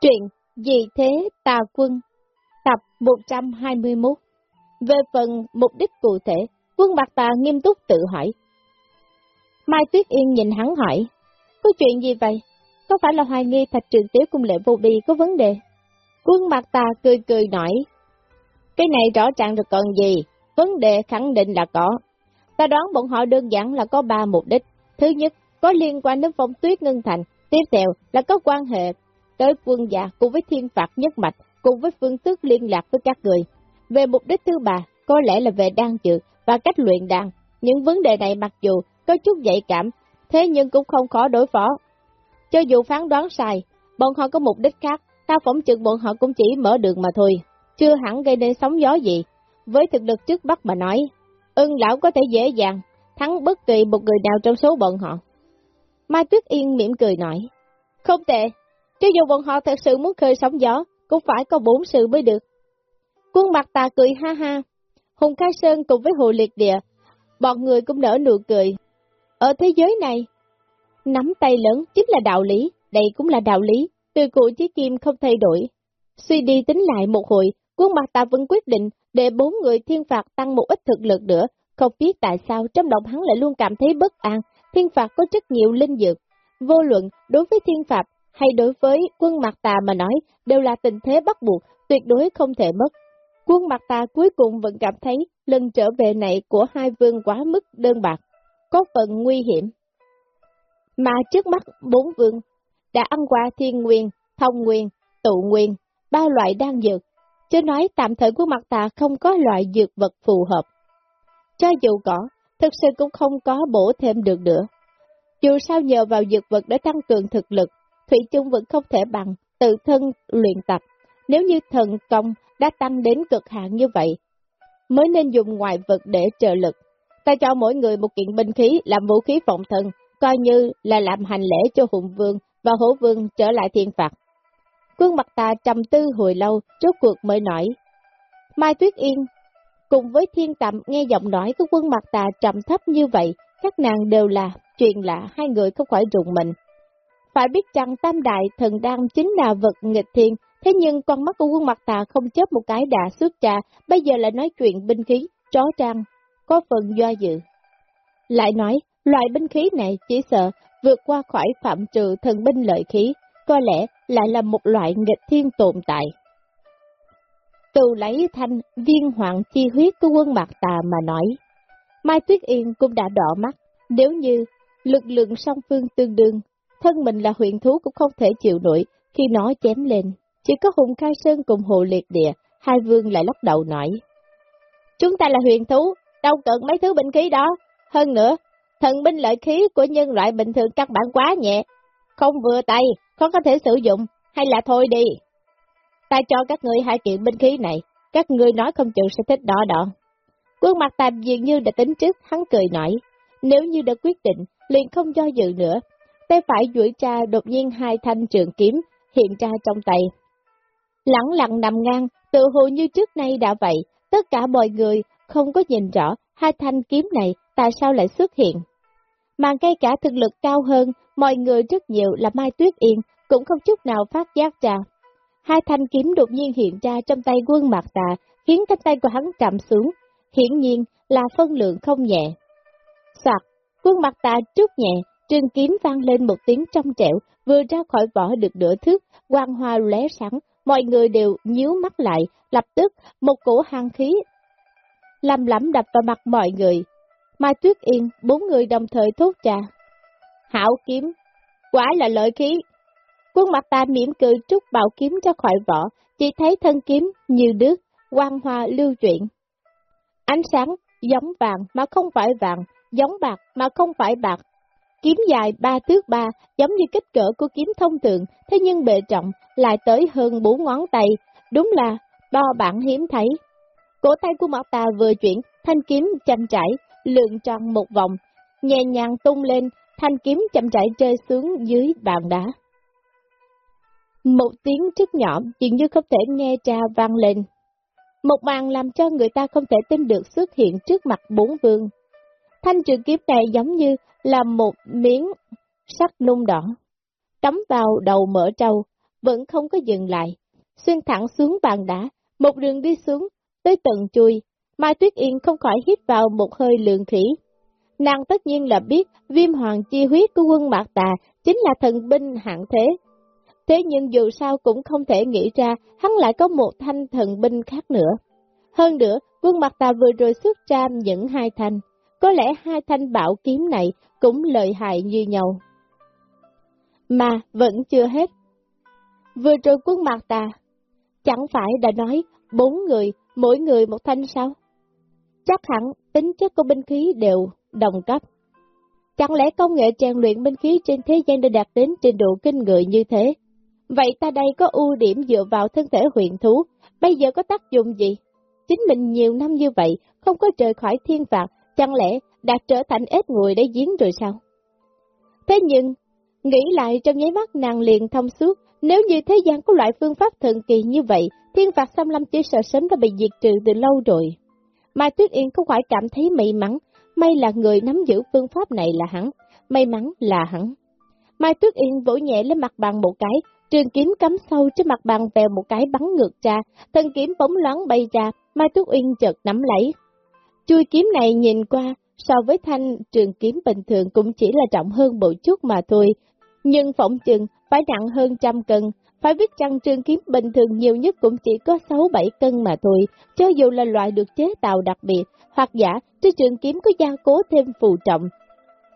Truyện Gì Thế Tà Quân Tập 121 Về phần mục đích cụ thể, quân Bạc Tà nghiêm túc tự hỏi. Mai Tuyết Yên nhìn hắn hỏi, có chuyện gì vậy? Có phải là hoài nghi thạch trường tiếu cung lệ vô bi có vấn đề? Quân Bạc Tà cười cười nói, cái này rõ ràng được còn gì, vấn đề khẳng định là có. Ta đoán bọn họ đơn giản là có ba mục đích. Thứ nhất, có liên quan đến phong tuyết ngân thành. Tiếp theo là có quan hệ tới quân gia cùng với thiên phạt nhất mạch, cùng với phương thức liên lạc với các người. Về mục đích thứ ba, có lẽ là về đan dược và cách luyện đan. Những vấn đề này mặc dù có chút nhạy cảm, thế nhưng cũng không khó đối phó. Cho dù phán đoán sai, bọn họ có mục đích khác, ta phỏng chừng bọn họ cũng chỉ mở đường mà thôi, chưa hẳn gây nên sóng gió gì. Với thực lực trước bắt mà nói, ưng lão có thể dễ dàng thắng bất kỳ một người nào trong số bọn họ. Mai Tuyết Yên mỉm cười nói, không tệ, cho dù bọn họ thật sự muốn khơi sóng gió, cũng phải có bốn sự mới được. Quân mặt tà cười ha ha, Hùng Khai Sơn cùng với Hồ Liệt Địa, bọn người cũng nở nụ cười. Ở thế giới này, nắm tay lớn chính là đạo lý, đây cũng là đạo lý, từ cụ chí kim không thay đổi. Suy đi tính lại một hồi, quân mặt tà vẫn quyết định để bốn người thiên phạt tăng một ít thực lực nữa, không biết tại sao trong lòng hắn lại luôn cảm thấy bất an, thiên phạt có rất nhiều linh dược. Vô luận, đối với thiên phạt hay đối với quân mặt tà mà nói, đều là tình thế bắt buộc, tuyệt đối không thể mất. Quân mặt tà cuối cùng vẫn cảm thấy lần trở về này của hai vương quá mức đơn bạc, có phần nguy hiểm. Mà trước mắt bốn vương đã ăn qua thiên nguyên, thông nguyên, tụ nguyên, ba loại đan dược, chứ nói tạm thời quân mặt tà không có loại dược vật phù hợp. Cho dù có, thực sự cũng không có bổ thêm được nữa. Dù sao nhờ vào dược vật để tăng cường thực lực, Thủy chung vẫn không thể bằng tự thân luyện tập. Nếu như thần công đã tăng đến cực hạn như vậy, mới nên dùng ngoại vật để trợ lực. Ta cho mỗi người một kiện binh khí làm vũ khí phòng thân, coi như là làm hành lễ cho hùng vương và hổ vương trở lại thiên phạt. Quân mặt ta trầm tư hồi lâu, rốt cuộc mới nói. Mai Tuyết Yên, cùng với thiên tạm nghe giọng nói của quân mặt tà trầm thấp như vậy, các nàng đều là chuyện lạ, hai người không khỏi rụng mình. Phải biết rằng tam đại thần đang chính là vật nghịch thiên, thế nhưng con mắt của quân mặt tà không chấp một cái đã xuất trà, bây giờ lại nói chuyện binh khí, chó trang, có phần do dự. Lại nói, loại binh khí này chỉ sợ vượt qua khỏi phạm trừ thần binh lợi khí, có lẽ lại là một loại nghịch thiên tồn tại. Từ lấy thanh viên hoàng chi huyết của quân mặt tà mà nói, Mai Tuyết Yên cũng đã đỏ mắt, nếu như lực lượng song phương tương đương, thân mình là huyện thú cũng không thể chịu nổi khi nó chém lên. Chỉ có Hùng Khai Sơn cùng Hồ Liệt Địa, hai vương lại lắc đầu nói. Chúng ta là huyền thú, đâu cần mấy thứ binh khí đó. Hơn nữa, thần binh lợi khí của nhân loại bình thường các bạn quá nhẹ, không vừa tay, khó có thể sử dụng, hay là thôi đi. Ta cho các ngươi hai kiện binh khí này, các ngươi nói không chịu sẽ thích đỏ đỏ. Quân mặt tạm dường như đã tính trước, hắn cười nói, nếu như đã quyết định, liền không do dự nữa. Tay phải duỗi ra đột nhiên hai thanh trường kiếm hiện ra trong tay. Lặng lặng nằm ngang, tự hồ như trước nay đã vậy, tất cả mọi người không có nhìn rõ hai thanh kiếm này tại sao lại xuất hiện. Mà ngay cả thực lực cao hơn, mọi người rất nhiều là Mai Tuyết Yên cũng không chút nào phát giác ra. Hai thanh kiếm đột nhiên hiện ra trong tay quân mạc tà, khiến cánh tay của hắn chạm xuống, hiển nhiên là phân lượng không nhẹ. Soạt, quân mặt tà trút nhẹ, trường kiếm vang lên một tiếng trong trẻo, vừa ra khỏi vỏ được nửa thước, quang hoa lóe sáng, mọi người đều nhíu mắt lại, lập tức một cổ hàng khí lầm lắm đập vào mặt mọi người. Mai Tuyết Yên, bốn người đồng thời thốt trà. Hảo kiếm, quả là lợi khí. Quân mặt ta mỉm cười trút bảo kiếm ra khỏi vỏ, chỉ thấy thân kiếm như đứt, quang hoa lưu chuyển. Ánh sáng giống vàng mà không phải vàng, giống bạc mà không phải bạc. Kiếm dài ba thước ba, giống như kích cỡ của kiếm thông thường, thế nhưng bề trọng lại tới hơn bốn ngón tay, đúng là đo bản hiếm thấy. Cổ tay của Mạc Tà vừa chuyển, thanh kiếm chậm rãi lượn tròn một vòng, nhẹ nhàng tung lên, thanh kiếm chậm rãi rơi xuống dưới bàn đá. Một tiếng rất nhỏ, dường như không thể nghe ra vang lên. Một màn làm cho người ta không thể tin được xuất hiện trước mặt bốn vương. Thanh trường kiếm này giống như là một miếng sắt nung đỏ, cắm vào đầu mở trâu, vẫn không có dừng lại, xuyên thẳng xuống bàn đá, một đường đi xuống, tới tận chui, Mai Tuyết Yên không khỏi hít vào một hơi lượng thủy. Nàng tất nhiên là biết viêm hoàng chi huyết của quân Mạc Tà chính là thần binh hạng thế. Thế nhưng dù sao cũng không thể nghĩ ra hắn lại có một thanh thần binh khác nữa. Hơn nữa, quân Mạc Tà vừa rồi xuất ra những hai thanh, có lẽ hai thanh bảo kiếm này cũng lợi hại như nhau. Mà vẫn chưa hết. Vừa rồi quân mặt ta chẳng phải đã nói bốn người, mỗi người một thanh sao? Chắc hẳn tính chất của binh khí đều đồng cấp. Chẳng lẽ công nghệ trang luyện binh khí trên thế gian đã đạt đến trình độ kinh người như thế? Vậy ta đây có ưu điểm dựa vào thân thể huyền thú, bây giờ có tác dụng gì? Chính mình nhiều năm như vậy, không có rời khỏi thiên phạt, chẳng lẽ đã trở thành ếch ngồi để giếng rồi sao? Thế nhưng, nghĩ lại trong nháy mắt nàng liền thông suốt, nếu như thế gian có loại phương pháp thần kỳ như vậy, thiên phạt xâm lâm chỉ sợ sớm đã bị diệt trừ từ lâu rồi. Mai Tuyết Yên không phải cảm thấy may mắn, may là người nắm giữ phương pháp này là hắn, may mắn là hắn. Mai Tuyết Yên vỗ nhẹ lên mặt bàn một cái, trường kiếm cắm sâu trên mặt bàn vèo một cái bắn ngược ra, thân kiếm bóng loáng bay ra, Mai Tuyết Yên chợt nắm lấy. Chui kiếm này nhìn qua, so với thanh trường kiếm bình thường cũng chỉ là trọng hơn một chút mà thôi, nhưng phỏng chừng phải nặng hơn trăm cân, phải biết rằng trường kiếm bình thường nhiều nhất cũng chỉ có 6-7 cân mà thôi, cho dù là loại được chế tạo đặc biệt, hoặc giả trên trường kiếm có gia cố thêm phù trọng.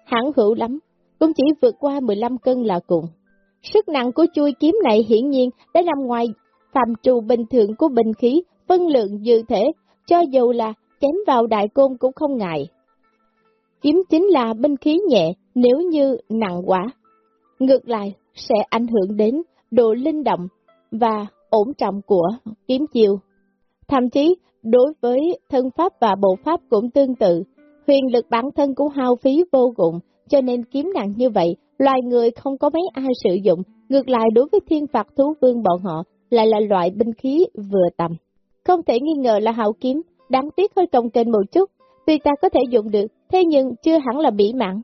Hãng hữu lắm, cũng chỉ vượt qua 15 cân là cùng. Sức nặng của chui kiếm này hiển nhiên đã nằm ngoài phạm trù bình thường của bình khí, phân lượng dư thể, cho dù là chém vào đại côn cũng không ngại. Kiếm chính là binh khí nhẹ nếu như nặng quá. Ngược lại, sẽ ảnh hưởng đến độ linh động và ổn trọng của kiếm chiêu. Thậm chí, đối với thân pháp và bộ pháp cũng tương tự, huyền lực bản thân cũng hao phí vô cùng, cho nên kiếm nặng như vậy, loài người không có mấy ai sử dụng, ngược lại đối với thiên phạt thú vương bọn họ lại là loại binh khí vừa tầm. Không thể nghi ngờ là hào kiếm, đáng tiếc hơi công trên một chút, tuy ta có thể dùng được, thế nhưng chưa hẳn là bỉ mặn.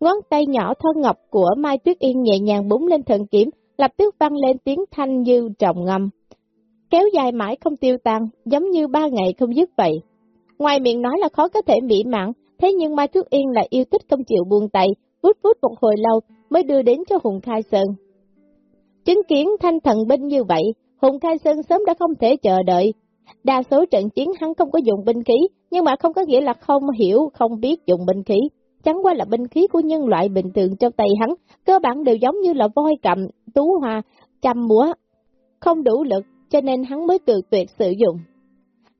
Ngón tay nhỏ thon ngọc của Mai Tuyết Yên nhẹ nhàng búng lên thần kiếm, lập tức vang lên tiếng thanh như trọng ngâm. Kéo dài mãi không tiêu tan, giống như ba ngày không dứt vậy. Ngoài miệng nói là khó có thể mỹ mặn, thế nhưng Mai Tuyết Yên lại yêu thích không chịu buông tay, vút vút một hồi lâu mới đưa đến cho Hùng Khai Sơn. Chứng kiến thanh thần binh như vậy, Hùng Khai Sơn sớm đã không thể chờ đợi. Đa số trận chiến hắn không có dùng binh khí, nhưng mà không có nghĩa là không hiểu, không biết dùng binh khí. Chẳng qua là binh khí của nhân loại bình thường trong tay hắn, cơ bản đều giống như là voi cầm, tú hoa, chăm múa. Không đủ lực, cho nên hắn mới tự tuyệt sử dụng.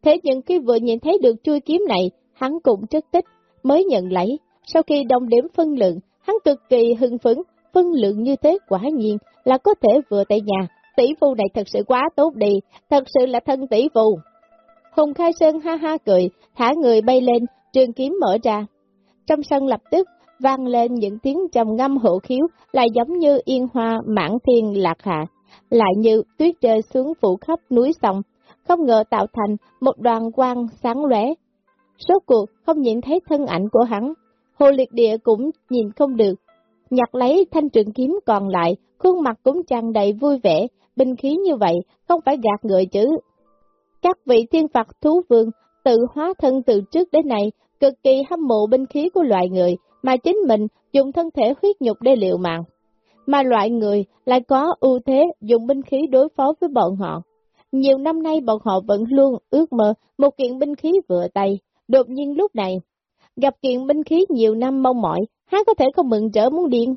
Thế nhưng khi vừa nhìn thấy được chui kiếm này, hắn cũng rất tích, mới nhận lấy. Sau khi đồng điểm phân lượng, hắn cực kỳ hưng phấn, phân lượng như thế quả nhiên là có thể vừa tại nhà. Tỷ phu này thật sự quá tốt đi, thật sự là thân tỷ phu. Hùng Khai Sơn ha ha cười, thả người bay lên, trường kiếm mở ra. Trong sân lập tức vang lên những tiếng trầm ngâm hộ khiếu, lại giống như yên hoa mãn thiên lạc hạ, lại như tuyết rơi xuống phủ khắp núi sông, không ngờ tạo thành một đoàn quang sáng lóe. Số cuộc không nhìn thấy thân ảnh của hắn, hồ liệt địa cũng nhìn không được. Nhặt lấy thanh trường kiếm còn lại, khuôn mặt cũng tràn đầy vui vẻ, binh khí như vậy, không phải gạt người chứ. Các vị thiên phạt thú vương tự hóa thân từ trước đến nay, cực kỳ hâm mộ binh khí của loài người, mà chính mình dùng thân thể huyết nhục để liệu mạng. Mà loại người lại có ưu thế dùng binh khí đối phó với bọn họ. Nhiều năm nay bọn họ vẫn luôn ước mơ một kiện binh khí vừa tay, đột nhiên lúc này, gặp kiện binh khí nhiều năm mong mỏi, hắn có thể không mừng trở muốn điên.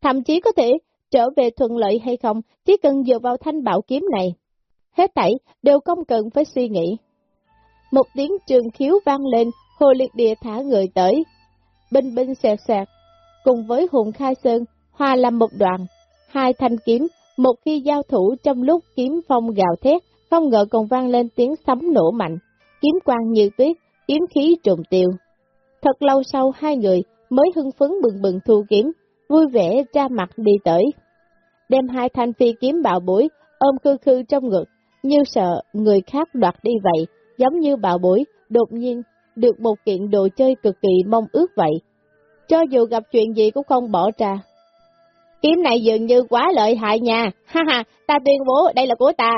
Thậm chí có thể trở về thuận lợi hay không, chỉ cần dựa vào thanh bảo kiếm này. Hết thảy đều không cần phải suy nghĩ. Một tiếng trường khiếu vang lên, hồ liệt địa thả người tới, binh binh xẹt xẹt, cùng với hùng khai sơn, hòa làm một đoạn, hai thanh kiếm, một khi giao thủ trong lúc kiếm phong gào thét, không ngờ còn vang lên tiếng sấm nổ mạnh, kiếm quang như tuyết, kiếm khí trùng tiêu. Thật lâu sau hai người mới hưng phấn bừng bừng thu kiếm, vui vẻ ra mặt đi tới. Đem hai thanh phi kiếm bạo bối, ôm khư khư trong ngực, như sợ người khác đoạt đi vậy, giống như bạo bối, đột nhiên được một kiện đồ chơi cực kỳ mong ước vậy. Cho dù gặp chuyện gì cũng không bỏ ra. Kiếm này dường như quá lợi hại nha, ha ha, ta tuyên bố đây là của ta.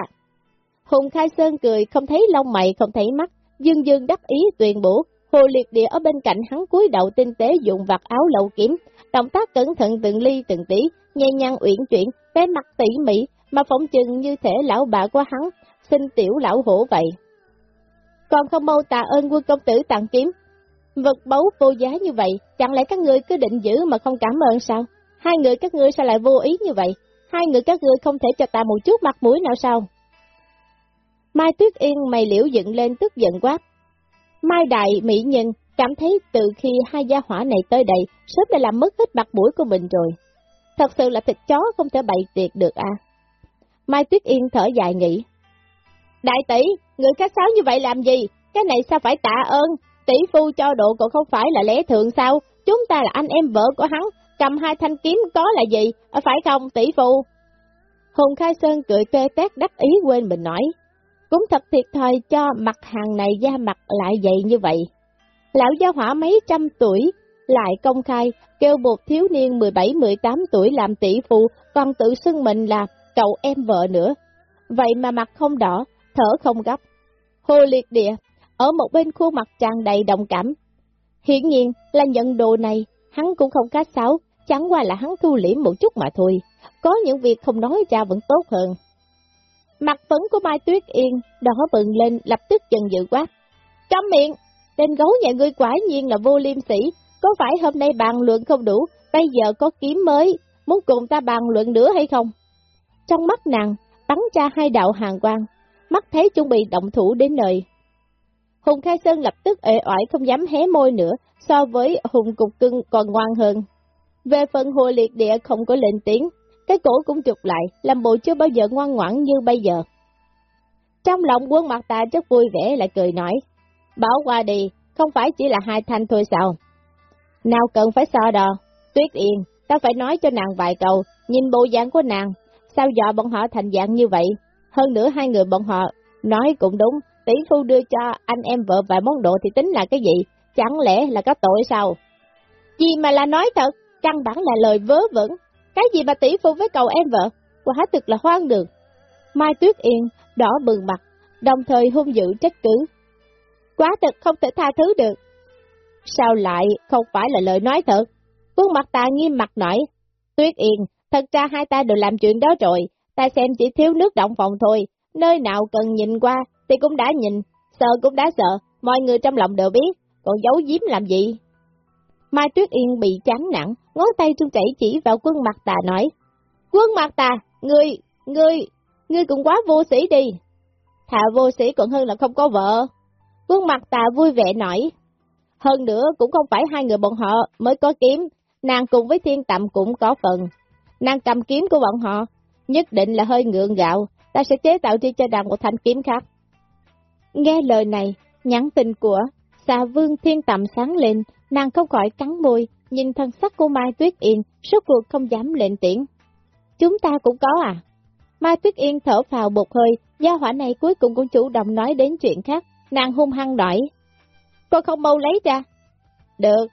Hùng Khai Sơn cười, không thấy lông mày, không thấy mắt, dương dương đắc ý tuyên bố, hồ liệt địa ở bên cạnh hắn cúi đầu tinh tế dụng vặt áo lậu kiếm, động tác cẩn thận từng ly từng tí, nhẹ nhàng uyển chuyển, Bé mặt tỉ mỉ, mà phỏng chừng như thể lão bà của hắn, xin tiểu lão hổ vậy. Còn không mau tạ ơn quân công tử tặng kiếm, vật báu vô giá như vậy, chẳng lẽ các ngươi cứ định giữ mà không cảm ơn sao? Hai người các ngươi sao lại vô ý như vậy? Hai người các ngươi không thể cho ta một chút mặt mũi nào sao? Mai Tuyết Yên mày liễu dựng lên tức giận quá. Mai Đại Mỹ Nhân cảm thấy từ khi hai gia hỏa này tới đây, sớm đã làm mất hết mặt mũi của mình rồi. Thật sự là thịt chó không thể bày tiệc được à. Mai Tuyết Yên thở dài nghĩ. Đại tỷ, người khách sáo như vậy làm gì? Cái này sao phải tạ ơn? Tỷ phu cho độ còn không phải là lẽ thường sao? Chúng ta là anh em vợ của hắn, cầm hai thanh kiếm có là gì? À, phải không tỷ phu? Hùng Khai Sơn cười tê tét đắc ý quên mình nói. Cũng thật thiệt thòi cho mặt hàng này da mặt lại dày như vậy. Lão gia hỏa mấy trăm tuổi, lại công khai kêu một thiếu niên 17-18 tuổi làm tỷ phụ còn tự xưng mình là cậu em vợ nữa. Vậy mà mặt không đỏ, thở không gấp. Hồ liệt địa, ở một bên khuôn mặt tràn đầy đồng cảm. Hiển nhiên là nhận đồ này, hắn cũng không cá sáo, chẳng qua là hắn thu liễm một chút mà thôi. Có những việc không nói ra vẫn tốt hơn. Mặt phấn của Mai Tuyết Yên đỏ bừng lên lập tức dần dự quát. Trong miệng, tên gấu nhà ngươi quả nhiên là vô liêm sỉ có phải hôm nay bàn luận không đủ, bây giờ có kiếm mới, muốn cùng ta bàn luận nữa hay không? Trong mắt nàng, bắn ra hai đạo hàng quang, mắt thấy chuẩn bị động thủ đến nơi. Hùng Khai Sơn lập tức ệ oải không dám hé môi nữa, so với Hùng Cục Cưng còn ngoan hơn. Về phần hồ liệt địa không có lên tiếng, cái cổ cũng trục lại, làm bộ chưa bao giờ ngoan ngoãn như bây giờ. Trong lòng quân mặt ta rất vui vẻ lại cười nói, bảo qua đi, không phải chỉ là hai thanh thôi sao? Nào cần phải so đo, tuyết yên, ta phải nói cho nàng vài câu, nhìn bộ dạng của nàng, sao dọa bọn họ thành dạng như vậy? Hơn nữa hai người bọn họ nói cũng đúng, tỷ phu đưa cho anh em vợ vài món đồ thì tính là cái gì? Chẳng lẽ là có tội sao? Gì mà là nói thật, căn bản là lời vớ vẩn, cái gì mà tỷ phu với cậu em vợ, quả thực là hoang đường. Mai Tuyết Yên đỏ bừng mặt, đồng thời hung dữ trách cứ. Quá thật không thể tha thứ được. Sao lại không phải là lời nói thật? Quân mặt ta nghiêm mặt nói. Tuyết Yên, thật ra hai ta đều làm chuyện đó rồi, ta xem chỉ thiếu nước động phòng thôi, nơi nào cần nhìn qua thì cũng đã nhìn, sợ cũng đã sợ, mọi người trong lòng đều biết, còn giấu giếm làm gì? Mai Tuyết Yên bị chán nặng, ngón tay trung chảy chỉ vào quân mặt tà nói, Quân mặt tà, ngươi, ngươi, ngươi cũng quá vô sĩ đi. Thà vô sĩ còn hơn là không có vợ. Quân mặt tà vui vẻ nói, hơn nữa cũng không phải hai người bọn họ mới có kiếm, nàng cùng với thiên tạm cũng có phần. Nàng cầm kiếm của bọn họ, nhất định là hơi ngượng gạo, ta sẽ chế tạo đi cho nàng một thanh kiếm khác. Nghe lời này, nhắn tin của xà vương thiên tạm sáng lên, nàng không khỏi cắn môi, nhìn thân sắc của Mai Tuyết Yên, suốt cuộc không dám lên tiếng. Chúng ta cũng có à? Mai Tuyết Yên thở vào một hơi, gia hỏa này cuối cùng cũng chủ động nói đến chuyện khác, nàng hung hăng nói con không mau lấy ra. Được.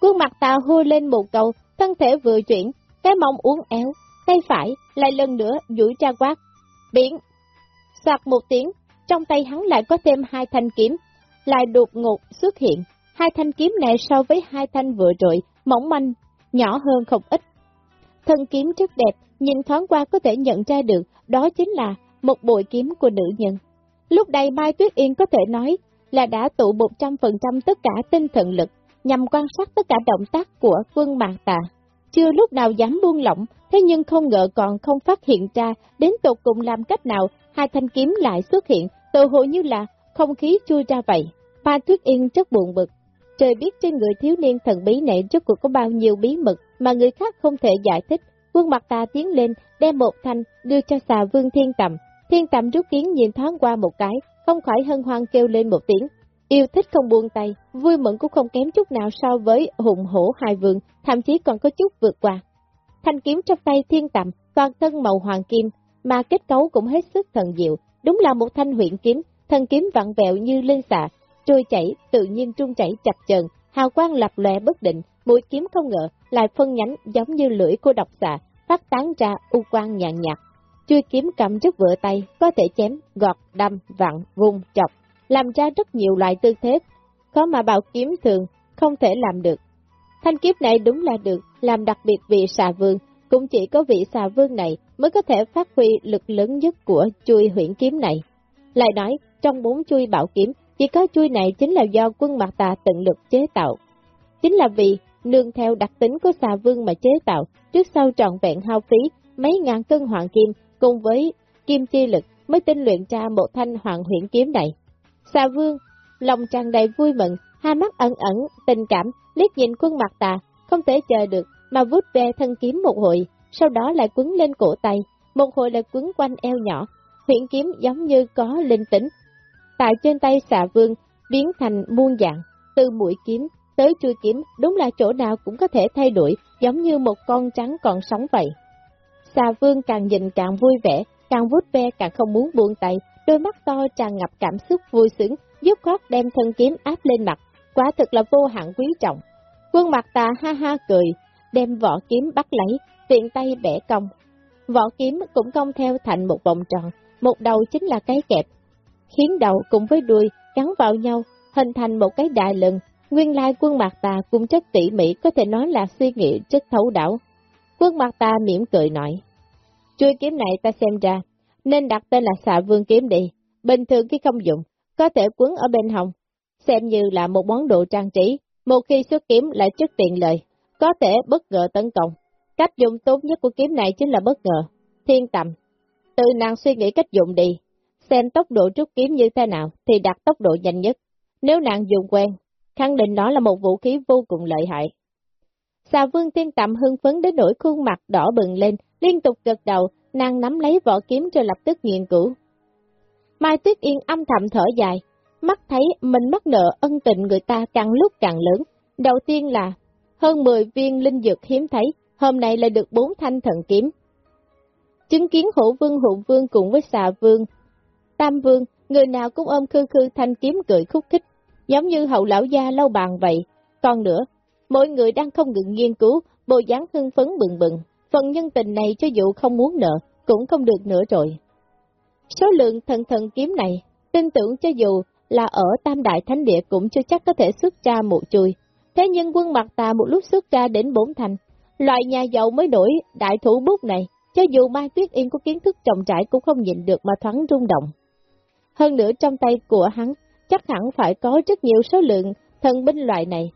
Khuôn mặt ta hô lên một cầu, thân thể vừa chuyển, cái mông uốn éo, tay phải lại lần nữa duỗi ra quát. Biển. Soạt một tiếng, trong tay hắn lại có thêm hai thanh kiếm, lại đột ngột xuất hiện. Hai thanh kiếm này so với hai thanh vừa rồi, mỏng manh, nhỏ hơn không ít. Thân kiếm rất đẹp, nhìn thoáng qua có thể nhận ra được, đó chính là một bội kiếm của nữ nhân. Lúc đây Mai Tuyết Yên có thể nói là đã tụ 100% tất cả tinh thần lực, nhằm quan sát tất cả động tác của quân mạc tà. Chưa lúc nào dám buông lỏng, thế nhưng không ngờ còn không phát hiện ra, đến tột cùng làm cách nào, hai thanh kiếm lại xuất hiện, tự hồ như là không khí chui ra vậy. Ba thuyết Yên rất buồn bực, Trời biết trên người thiếu niên thần bí này trước cuộc có bao nhiêu bí mật mà người khác không thể giải thích. Quân mặt ta tiến lên, đem một thanh, đưa cho xà vương thiên tầm. Thiên tầm rút kiến nhìn thoáng qua một cái, không khỏi hân hoan kêu lên một tiếng. Yêu thích không buông tay, vui mừng cũng không kém chút nào so với hùng hổ hai vương, thậm chí còn có chút vượt qua. Thanh kiếm trong tay thiên tầm, toàn thân màu hoàng kim, mà kết cấu cũng hết sức thần diệu, đúng là một thanh huyện kiếm, thân kiếm vặn vẹo như linh xạ, trôi chảy, tự nhiên trung chảy chập chờn, hào quang lập lòe bất định, mũi kiếm không ngờ, lại phân nhánh giống như lưỡi của độc xạ, phát tán ra u quang nhàn nhạt. Chui kiếm cầm trước vựa tay, có thể chém, gọt, đâm, vặn, vung, chọc, làm ra rất nhiều loại tư thế, khó mà bảo kiếm thường không thể làm được. Thanh kiếp này đúng là được, làm đặc biệt vị xà vương, cũng chỉ có vị xà vương này mới có thể phát huy lực lớn nhất của chui huyển kiếm này. Lại nói, trong bốn chui bảo kiếm, chỉ có chui này chính là do quân mặt tà tận lực chế tạo. Chính là vì nương theo đặc tính của xà vương mà chế tạo, trước sau trọn vẹn hao phí mấy ngàn cân hoàng kim cùng với kim chi lực mới tinh luyện ra một thanh hoàng huyện kiếm này. Xà vương, lòng tràn đầy vui mừng, hai mắt ẩn ẩn, tình cảm, liếc nhìn quân mặt tà, không thể chờ được, mà vút về thân kiếm một hồi, sau đó lại quấn lên cổ tay, một hồi lại quấn quanh eo nhỏ, huyện kiếm giống như có linh tính. Tại trên tay xà vương, biến thành muôn dạng, từ mũi kiếm tới chui kiếm, đúng là chỗ nào cũng có thể thay đổi, giống như một con trắng còn sống vậy. Xà vương càng nhìn càng vui vẻ, càng vút ve càng không muốn buông tay, đôi mắt to tràn ngập cảm xúc vui sướng, giúp khoát đem thân kiếm áp lên mặt, quả thực là vô hạn quý trọng. Quân mặt tà ha ha cười, đem vỏ kiếm bắt lấy, tiện tay bẻ cong. Vỏ kiếm cũng cong theo thành một vòng tròn, một đầu chính là cái kẹp, khiến đầu cùng với đuôi gắn vào nhau, hình thành một cái đại lưng. Nguyên lai quân mặt tà cũng rất tỉ mỉ, có thể nói là suy nghĩ rất thấu đảo. Quân mặt ta mỉm cười nói, chui kiếm này ta xem ra, nên đặt tên là xạ vương kiếm đi, bình thường khi không dùng, có thể quấn ở bên hông, xem như là một món đồ trang trí, một khi xuất kiếm lại rất tiện lợi, có thể bất ngờ tấn công. Cách dùng tốt nhất của kiếm này chính là bất ngờ, thiên tầm. Từ nàng suy nghĩ cách dùng đi, xem tốc độ rút kiếm như thế nào thì đặt tốc độ nhanh nhất. Nếu nàng dùng quen, khẳng định nó là một vũ khí vô cùng lợi hại. Xà vương tiên tạm hưng phấn đến nỗi khuôn mặt đỏ bừng lên, liên tục gật đầu, nàng nắm lấy vỏ kiếm rồi lập tức nghiền cũ. Mai Tuyết Yên âm thầm thở dài, mắt thấy mình mắc nợ ân tình người ta càng lúc càng lớn. Đầu tiên là hơn 10 viên linh dược hiếm thấy, hôm nay lại được bốn thanh thần kiếm. Chứng kiến hữu vương hữu vương cùng với xà vương, tam vương, người nào cũng ôm khư khư thanh kiếm cười khúc khích, giống như hậu lão gia lâu bàn vậy. Còn nữa, mỗi người đang không ngừng nghiên cứu, bộ dáng hưng phấn bừng bừng, phần nhân tình này cho dù không muốn nợ, cũng không được nữa rồi. Số lượng thần thần kiếm này, tin tưởng cho dù là ở Tam Đại Thánh Địa cũng chưa chắc có thể xuất ra một chui. Thế nhưng quân mặt tà một lúc xuất ra đến bốn thành, loại nhà giàu mới nổi đại thủ bút này, cho dù Mai Tuyết Yên có kiến thức trọng trải cũng không nhịn được mà thoáng rung động. Hơn nữa trong tay của hắn, chắc hẳn phải có rất nhiều số lượng thần binh loại này.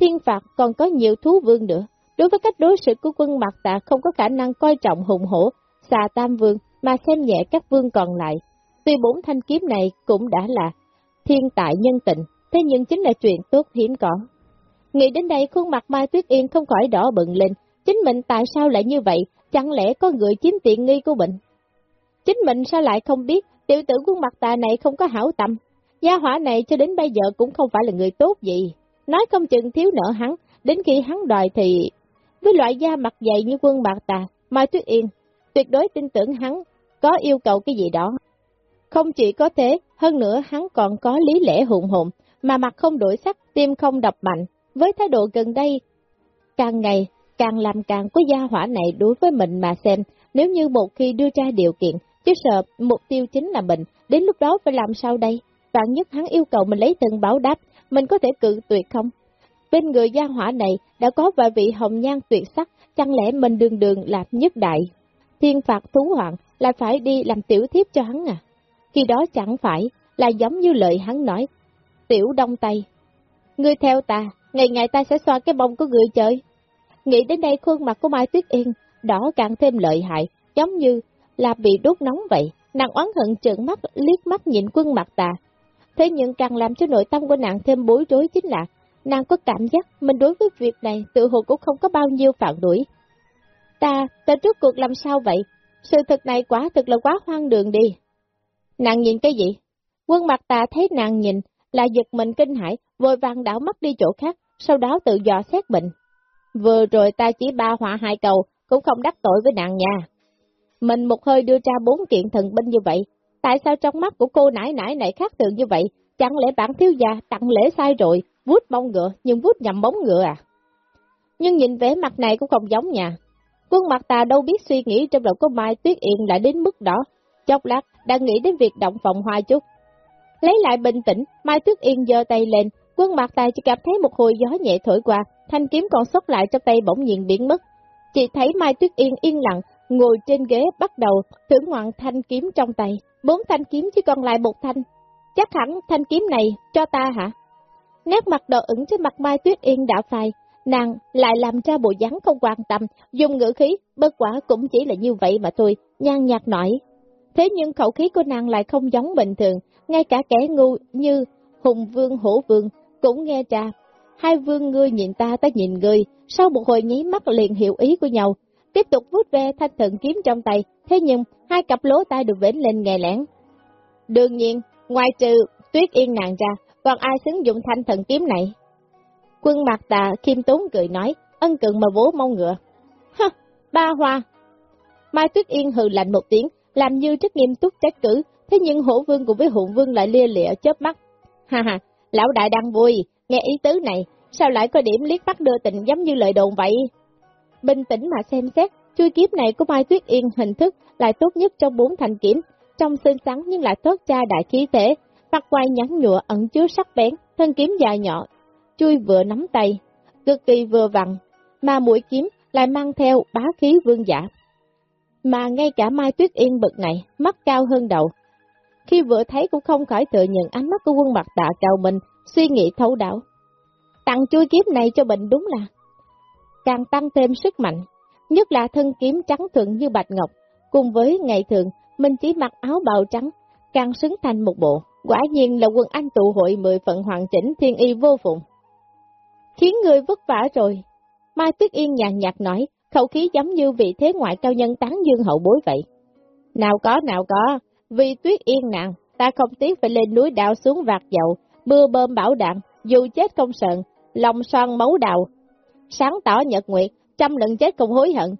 Thiên phạt còn có nhiều thú vương nữa. Đối với cách đối xử của quân mặt tạ không có khả năng coi trọng hùng hổ, xà tam vương mà xem nhẹ các vương còn lại. Tuy bốn thanh kiếm này cũng đã là thiên tại nhân tịnh, thế nhưng chính là chuyện tốt hiếm có. Nghĩ đến đây khuôn mặt Mai Tuyết Yên không khỏi đỏ bừng lên, chính mình tại sao lại như vậy, chẳng lẽ có người chiếm tiện nghi của mình? Chính mình sao lại không biết, tiểu tử quân mặt tà này không có hảo tâm, gia hỏa này cho đến bây giờ cũng không phải là người tốt gì, nói không chừng thiếu nợ hắn, đến khi hắn đòi thì... Với loại da mặt dày như quân bạc tà, Mai Tuyết Yên, tuyệt đối tin tưởng hắn có yêu cầu cái gì đó. Không chỉ có thế, hơn nữa hắn còn có lý lẽ hùng hồn, mà mặt không đổi sắc, tim không đập mạnh, với thái độ gần đây. Càng ngày, càng làm càng có gia hỏa này đối với mình mà xem, nếu như một khi đưa ra điều kiện, chứ sợ mục tiêu chính là mình, đến lúc đó phải làm sao đây? Vạn nhất hắn yêu cầu mình lấy từng bảo đáp, mình có thể cự tuyệt không? Bên người gia hỏa này đã có vài vị hồng nhan tuyệt sắc, chẳng lẽ mình đường đường là nhất đại? Thiên phạt thú hoàng là phải đi làm tiểu thiếp cho hắn à? Khi đó chẳng phải là giống như lời hắn nói, tiểu đông tây. Ngươi theo ta, ngày ngày ta sẽ xoa cái bông của người chơi. Nghĩ đến đây khuôn mặt của Mai Tuyết Yên, đỏ càng thêm lợi hại, giống như là bị đốt nóng vậy. Nàng oán hận trợn mắt, liếc mắt nhìn quân mặt ta. Thế nhưng càng làm cho nội tâm của nàng thêm bối rối chính là, nàng có cảm giác mình đối với việc này tự hồ cũng không có bao nhiêu phản đuổi. Ta, ta trước cuộc làm sao vậy? Sự thật này quả thực là quá hoang đường đi. Nàng nhìn cái gì? Quân mặt ta thấy nàng nhìn, là giật mình kinh hãi, vội vàng đảo mắt đi chỗ khác, sau đó tự dò xét bệnh. Vừa rồi ta chỉ ba họa hai cầu, cũng không đắc tội với nàng nha. Mình một hơi đưa ra bốn kiện thần binh như vậy, tại sao trong mắt của cô nãi nãi này khác thường như vậy? Chẳng lẽ bản thiếu gia tặng lễ sai rồi, vuốt mông ngựa nhưng vuốt nhầm bóng ngựa à? Nhưng nhìn vẻ mặt này cũng không giống nhà. Quân mặt tà đâu biết suy nghĩ trong lòng của Mai Tuyết Yên lại đến mức đó, chốc lát đang nghĩ đến việc động phòng hoa chút. Lấy lại bình tĩnh, Mai Tuyết Yên giơ tay lên, quân mặt ta chỉ cảm thấy một hồi gió nhẹ thổi qua, thanh kiếm còn sót lại trong tay bỗng nhiên biến mất. Chỉ thấy Mai Tuyết Yên yên lặng, ngồi trên ghế bắt đầu thưởng ngoạn thanh kiếm trong tay. Bốn thanh kiếm chỉ còn lại một thanh. Chắc hẳn thanh kiếm này cho ta hả? Nét mặt đỏ ửng trên mặt Mai Tuyết Yên đã phai, nàng lại làm ra bộ dáng không quan tâm, dùng ngữ khí, bất quả cũng chỉ là như vậy mà thôi, nhan nhạt nổi. Thế nhưng khẩu khí của nàng lại không giống bình thường, ngay cả kẻ ngu như Hùng Vương Hổ Vương cũng nghe ra. Hai vương ngươi nhìn ta ta nhìn ngươi, sau một hồi nháy mắt liền hiểu ý của nhau, tiếp tục vút ve thanh thần kiếm trong tay, thế nhưng hai cặp lỗ tai được vểnh lên nghe lẻn. Đương nhiên, ngoài trừ tuyết yên nàng ra, còn ai xứng dụng thanh thần kiếm này? Quân mặt tà khiêm tốn cười nói, ân cần mà vỗ mông ngựa. Hơ, ba hoa. Mai Tuyết Yên hừ lạnh một tiếng, làm như rất nghiêm túc trách cử, thế nhưng hổ vương cùng với hụn vương lại lia lịa chớp mắt. Ha ha, lão đại đang vui, nghe ý tứ này, sao lại có điểm liếc mắt đưa tình giống như lời đồn vậy? Bình tĩnh mà xem xét, chui kiếm này của Mai Tuyết Yên hình thức lại tốt nhất trong bốn thành kiếm, trong xinh xắn nhưng lại tốt cha đại khí thể, mặt quai nhắn nhụa ẩn chứa sắc bén, thân kiếm dài nhỏ, chui vừa nắm tay, cực kỳ vừa vặn, mà mũi kiếm lại mang theo bá khí vương giả. Mà ngay cả Mai Tuyết Yên bực này, mắt cao hơn đầu. Khi vừa thấy cũng không khỏi tự nhận ánh mắt của quân mặt tạ cao mình, suy nghĩ thấu đảo. Tặng chui kiếm này cho bệnh đúng là càng tăng thêm sức mạnh, nhất là thân kiếm trắng thuận như bạch ngọc, cùng với ngày thường mình chỉ mặc áo bào trắng, càng xứng thành một bộ, quả nhiên là quân anh tụ hội mười phận hoàn chỉnh thiên y vô phụng. Khiến người vất vả rồi. Mai Tuyết Yên nhàn nhạt nói, khẩu khí giống như vị thế ngoại cao nhân tán dương hậu bối vậy. Nào có, nào có, vì Tuyết Yên nàng, ta không tiếc phải lên núi đào xuống vạt dậu, mưa bơm bảo đạn, dù chết không sợ, lòng son máu đào. Sáng tỏ nhật nguyệt, trăm lần chết không hối hận.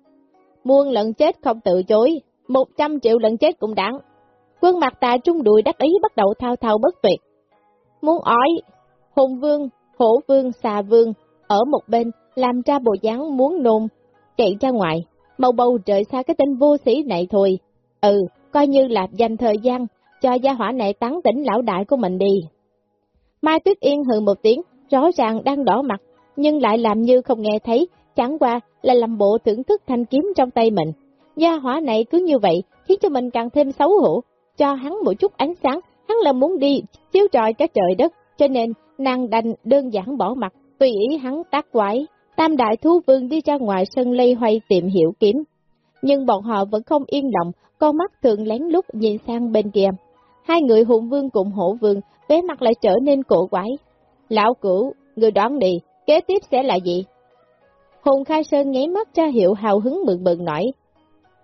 Muôn lần chết không từ chối, một trăm triệu lần chết cũng đáng. Quân mặt tà trung đùi đắc ý bắt đầu thao thao bất tuyệt. Muốn ói, hùng vương, hổ vương, xà vương, ở một bên, làm ra bộ dáng muốn nôn, chạy ra ngoài, mau bầu trời xa cái tên vô sĩ này thôi. Ừ, coi như là dành thời gian, cho gia hỏa này tán tỉnh lão đại của mình đi. Mai Tuyết Yên hừ một tiếng, rõ ràng đang đỏ mặt, nhưng lại làm như không nghe thấy, chẳng qua là làm bộ thưởng thức thanh kiếm trong tay mình. Gia hỏa này cứ như vậy, khiến cho mình càng thêm xấu hổ, cho hắn một chút ánh sáng, hắn là muốn đi, chiếu trọi cả trời đất, cho nên nàng đành đơn giản bỏ mặt, tùy ý hắn tác quái. Tam đại thú vương đi ra ngoài sân lây hoay tìm hiểu kiếm. Nhưng bọn họ vẫn không yên lòng, con mắt thường lén lút nhìn sang bên kia. Hai người hùng vương cùng hổ vương, vẻ mặt lại trở nên cổ quái. Lão cửu, người đoán đi, kế tiếp sẽ là gì? Hùng Khai Sơn nháy mắt ra hiệu hào hứng mượn mượn nói.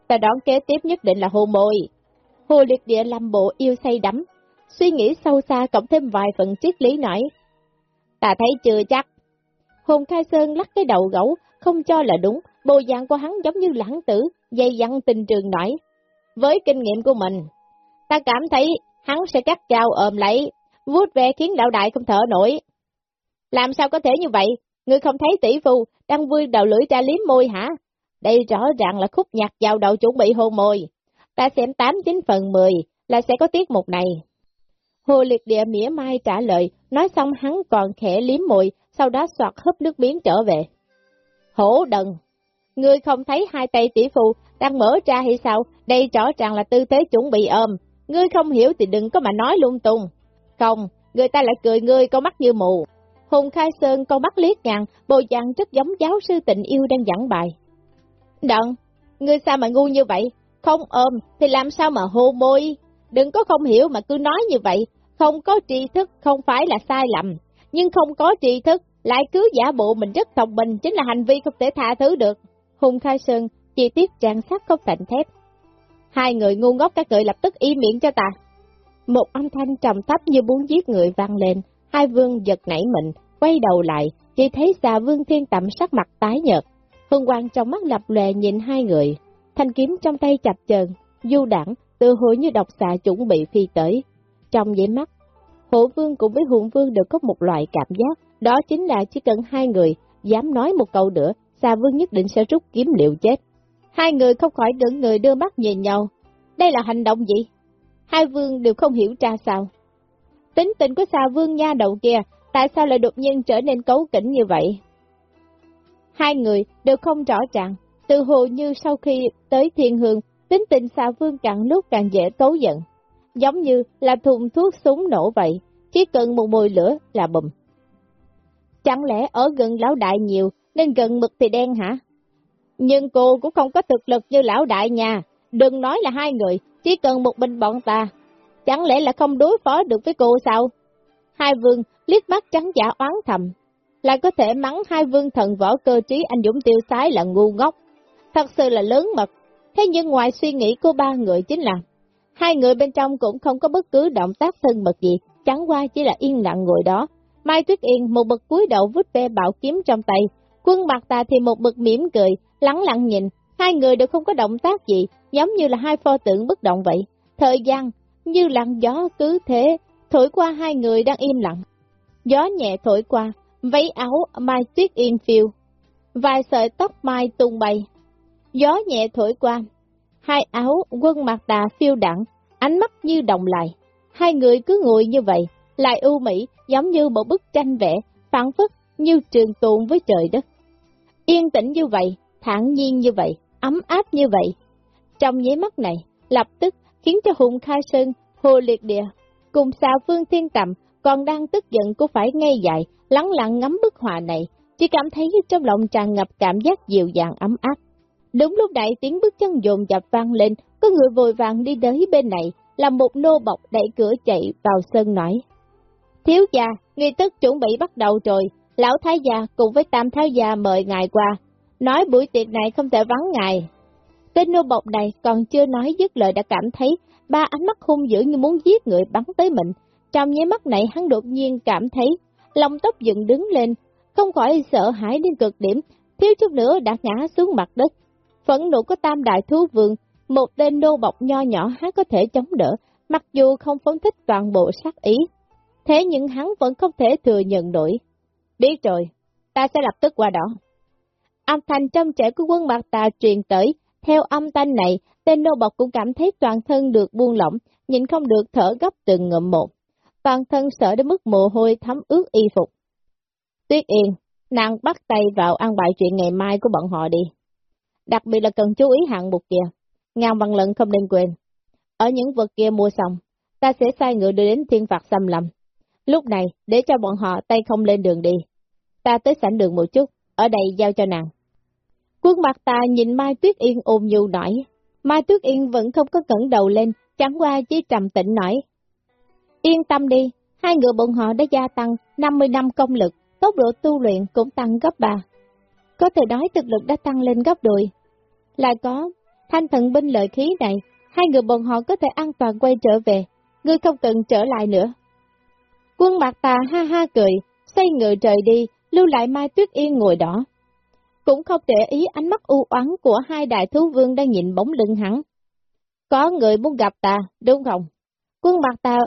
Ta đoán kế tiếp nhất định là hồ môi. Hồ liệt địa làm bộ yêu say đắm, suy nghĩ sâu xa cộng thêm vài phần triết lý nói. Ta thấy chưa chắc. Hùng Khai Sơn lắc cái đầu gấu, không cho là đúng, bộ dạng của hắn giống như lãng tử, dây dăng tình trường nói. Với kinh nghiệm của mình, ta cảm thấy hắn sẽ cắt cao ôm lấy, vuốt ve khiến lão đại không thở nổi. Làm sao có thể như vậy? Ngươi không thấy tỷ phu đang vươn đầu lưỡi ra liếm môi hả? Đây rõ ràng là khúc nhạc vào đầu chuẩn bị hôn môi. Ta xem 8-9 phần 10 là sẽ có tiết mục này. Hồ liệt địa mỉa mai trả lời, nói xong hắn còn khẽ liếm môi, sau đó soạt hấp nước biến trở về. Hổ đần! Ngươi không thấy hai tay tỷ phu đang mở ra hay sao? Đây rõ ràng là tư thế chuẩn bị ôm. Ngươi không hiểu thì đừng có mà nói lung tung. Không, người ta lại cười ngươi có mắt như mù. Hùng Khai Sơn con mắt liếc ngàn, bồ dạng rất giống giáo sư tình yêu đang giảng bài. Đặng, ngươi sao mà ngu như vậy? Không ôm thì làm sao mà hô môi? Đừng có không hiểu mà cứ nói như vậy. Không có tri thức không phải là sai lầm, nhưng không có tri thức lại cứ giả bộ mình rất thông minh chính là hành vi không thể tha thứ được. Hùng Khai Sơn chi tiết trang sắc không thành thép. Hai người ngu ngốc các người lập tức im miệng cho ta. Một âm thanh trầm thấp như muốn giết người vang lên, hai vương giật nảy mình, quay đầu lại, chỉ thấy xà vương thiên tẩm sắc mặt tái nhợt. Hương quang trong mắt lập lòe nhìn hai người, thanh kiếm trong tay chặt chờn, du đẳng, tự hồi như độc xạ chuẩn bị phi tới. Trong dễ mắt, hổ vương cùng với hùng vương đều có một loại cảm giác, đó chính là chỉ cần hai người dám nói một câu nữa, xà vương nhất định sẽ rút kiếm liệu chết. Hai người không khỏi đứng người đưa mắt nhìn nhau. Đây là hành động gì? Hai vương đều không hiểu ra sao. Tính tình của xà vương nha đầu kia, tại sao lại đột nhiên trở nên cấu kỉnh như vậy? Hai người đều không rõ ràng, từ hồ như sau khi tới thiên hương, tính tình xà vương càng lúc càng dễ cấu giận. Giống như là thùng thuốc súng nổ vậy, chỉ cần một mùi lửa là bùm. Chẳng lẽ ở gần lão đại nhiều, nên gần mực thì đen hả? Nhưng cô cũng không có thực lực như lão đại nhà, đừng nói là hai người, chỉ cần một mình bọn ta. Chẳng lẽ là không đối phó được với cô sao? Hai vương liếc mắt trắng giả oán thầm, lại có thể mắng hai vương thần võ cơ trí anh Dũng tiêu sái là ngu ngốc. Thật sự là lớn mật. Thế nhưng ngoài suy nghĩ của ba người chính là, hai người bên trong cũng không có bất cứ động tác thân mật gì, chẳng qua chỉ là yên lặng ngồi đó. Mai Tuyết Yên một bậc cúi đầu vút ve bảo kiếm trong tay, quân mặt ta thì một bậc mỉm cười, lắng lặng nhìn, hai người đều không có động tác gì, giống như là hai pho tượng bất động vậy. Thời gian, như lặng gió cứ thế, thổi qua hai người đang im lặng. Gió nhẹ thổi qua, váy áo Mai Tuyết Yên phiêu, vài sợi tóc mai tung bay. Gió nhẹ thổi qua, hai áo quân mặt tà phiêu đẳng, ánh mắt như đồng lại. Hai người cứ ngồi như vậy, lại ưu mỹ, giống như một bức tranh vẽ, phản phất như trường tồn với trời đất. Yên tĩnh như vậy, thản nhiên như vậy, ấm áp như vậy. Trong nháy mắt này, lập tức khiến cho Hùng Khai Sơn, Hồ Liệt Địa, cùng xà Phương Thiên Tầm còn đang tức giận cũng phải nghe dại, lắng lặng ngắm bức họa này, chỉ cảm thấy trong lòng tràn ngập cảm giác dịu dàng ấm áp. Đúng lúc đại tiếng bước chân dồn dập vang lên, có người vội vàng đi tới bên này, làm một nô bọc đẩy cửa chạy vào sân nói. Thiếu gia, nghi tức chuẩn bị bắt đầu rồi, lão thái gia cùng với tam thái gia mời ngài qua, nói buổi tiệc này không thể vắng ngài. Tên nô bộc này còn chưa nói dứt lời đã cảm thấy ba ánh mắt hung dữ như muốn giết người bắn tới mình. Trong nháy mắt này hắn đột nhiên cảm thấy lòng tóc dựng đứng lên, không khỏi sợ hãi đến cực điểm, thiếu chút nữa đã ngã xuống mặt đất. Phẫn nộ có tam đại thú vương, một tên nô bọc nho nhỏ hắn có thể chống đỡ, mặc dù không phóng thích toàn bộ sát ý. Thế nhưng hắn vẫn không thể thừa nhận nổi. Biết rồi, ta sẽ lập tức qua đó. Âm thanh trong trẻ của quân mặt tà truyền tới, theo âm thanh này, tên nô bọc cũng cảm thấy toàn thân được buông lỏng, nhìn không được thở gấp từng ngậm một. Toàn thân sợ đến mức mồ hôi thấm ướt y phục. Tuyết yên, nàng bắt tay vào ăn bài chuyện ngày mai của bọn họ đi. Đặc biệt là cần chú ý hạng mục kia. Ngàn bằng lận không nên quên. Ở những vật kia mua xong, ta sẽ sai ngựa đưa đến thiên phạt xâm lầm. Lúc này, để cho bọn họ tay không lên đường đi. Ta tới sảnh đường một chút, ở đây giao cho nàng. Quân mặt ta nhìn Mai Tuyết Yên ôm nhu nói. Mai Tuyết Yên vẫn không có cẩn đầu lên, chẳng qua chỉ trầm tĩnh nói. Yên tâm đi, hai người bọn họ đã gia tăng 50 năm công lực, tốc độ tu luyện cũng tăng gấp 3. Có thể nói thực lực đã tăng lên gấp đôi. Lại có, thanh thần binh lợi khí này, hai người bọn họ có thể an toàn quay trở về, ngươi không cần trở lại nữa. Quân mặt tà ha ha cười, xây ngựa trời đi, lưu lại Mai Tuyết Yên ngồi đó. Cũng không để ý ánh mắt u oán của hai đại thú vương đang nhìn bóng lưng hắn. Có người muốn gặp ta, đúng không? Quân mặt ta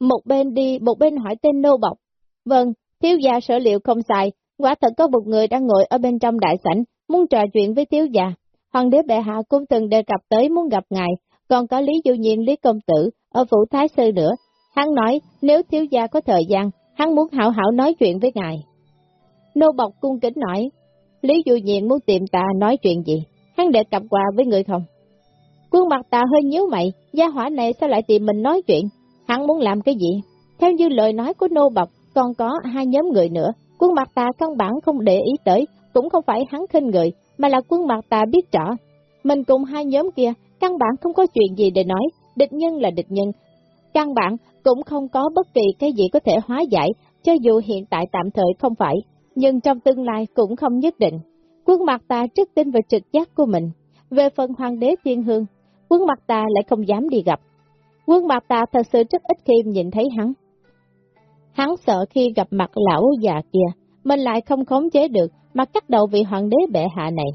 một bên đi, một bên hỏi tên nô bọc. Vâng, thiếu gia sở liệu không sai, quả thật có một người đang ngồi ở bên trong đại sảnh, muốn trò chuyện với thiếu gia. Hoàng đế bệ hạ cũng từng đề cập tới muốn gặp ngài, còn có Lý Du Nhiên Lý Công Tử ở Phủ Thái Sư nữa. Hắn nói nếu thiếu gia có thời gian, hắn muốn hảo hảo nói chuyện với ngài. Nô bọc cung kính nói, Lý Du Nhiên muốn tìm ta nói chuyện gì? Hắn để cặp quà với người không? Quân mặt ta hơi nhíu mày, gia hỏa này sao lại tìm mình nói chuyện? Hắn muốn làm cái gì? Theo như lời nói của nô bọc, còn có hai nhóm người nữa. Quân mặt ta căn bản không để ý tới, cũng không phải hắn khinh người, mà là quân mặt ta biết rõ. Mình cùng hai nhóm kia, căn bản không có chuyện gì để nói, địch nhân là địch nhân. Căn bản cũng không có bất kỳ cái gì có thể hóa giải, cho dù hiện tại tạm thời không phải, nhưng trong tương lai cũng không nhất định. Quân mặt ta rất tin vào trực giác của mình. Về phần hoàng đế thiên hương, quân mặt ta lại không dám đi gặp. Quân mặt ta thật sự rất ít khi nhìn thấy hắn. Hắn sợ khi gặp mặt lão già kia, mình lại không khống chế được mà cắt đầu vị hoàng đế bệ hạ này.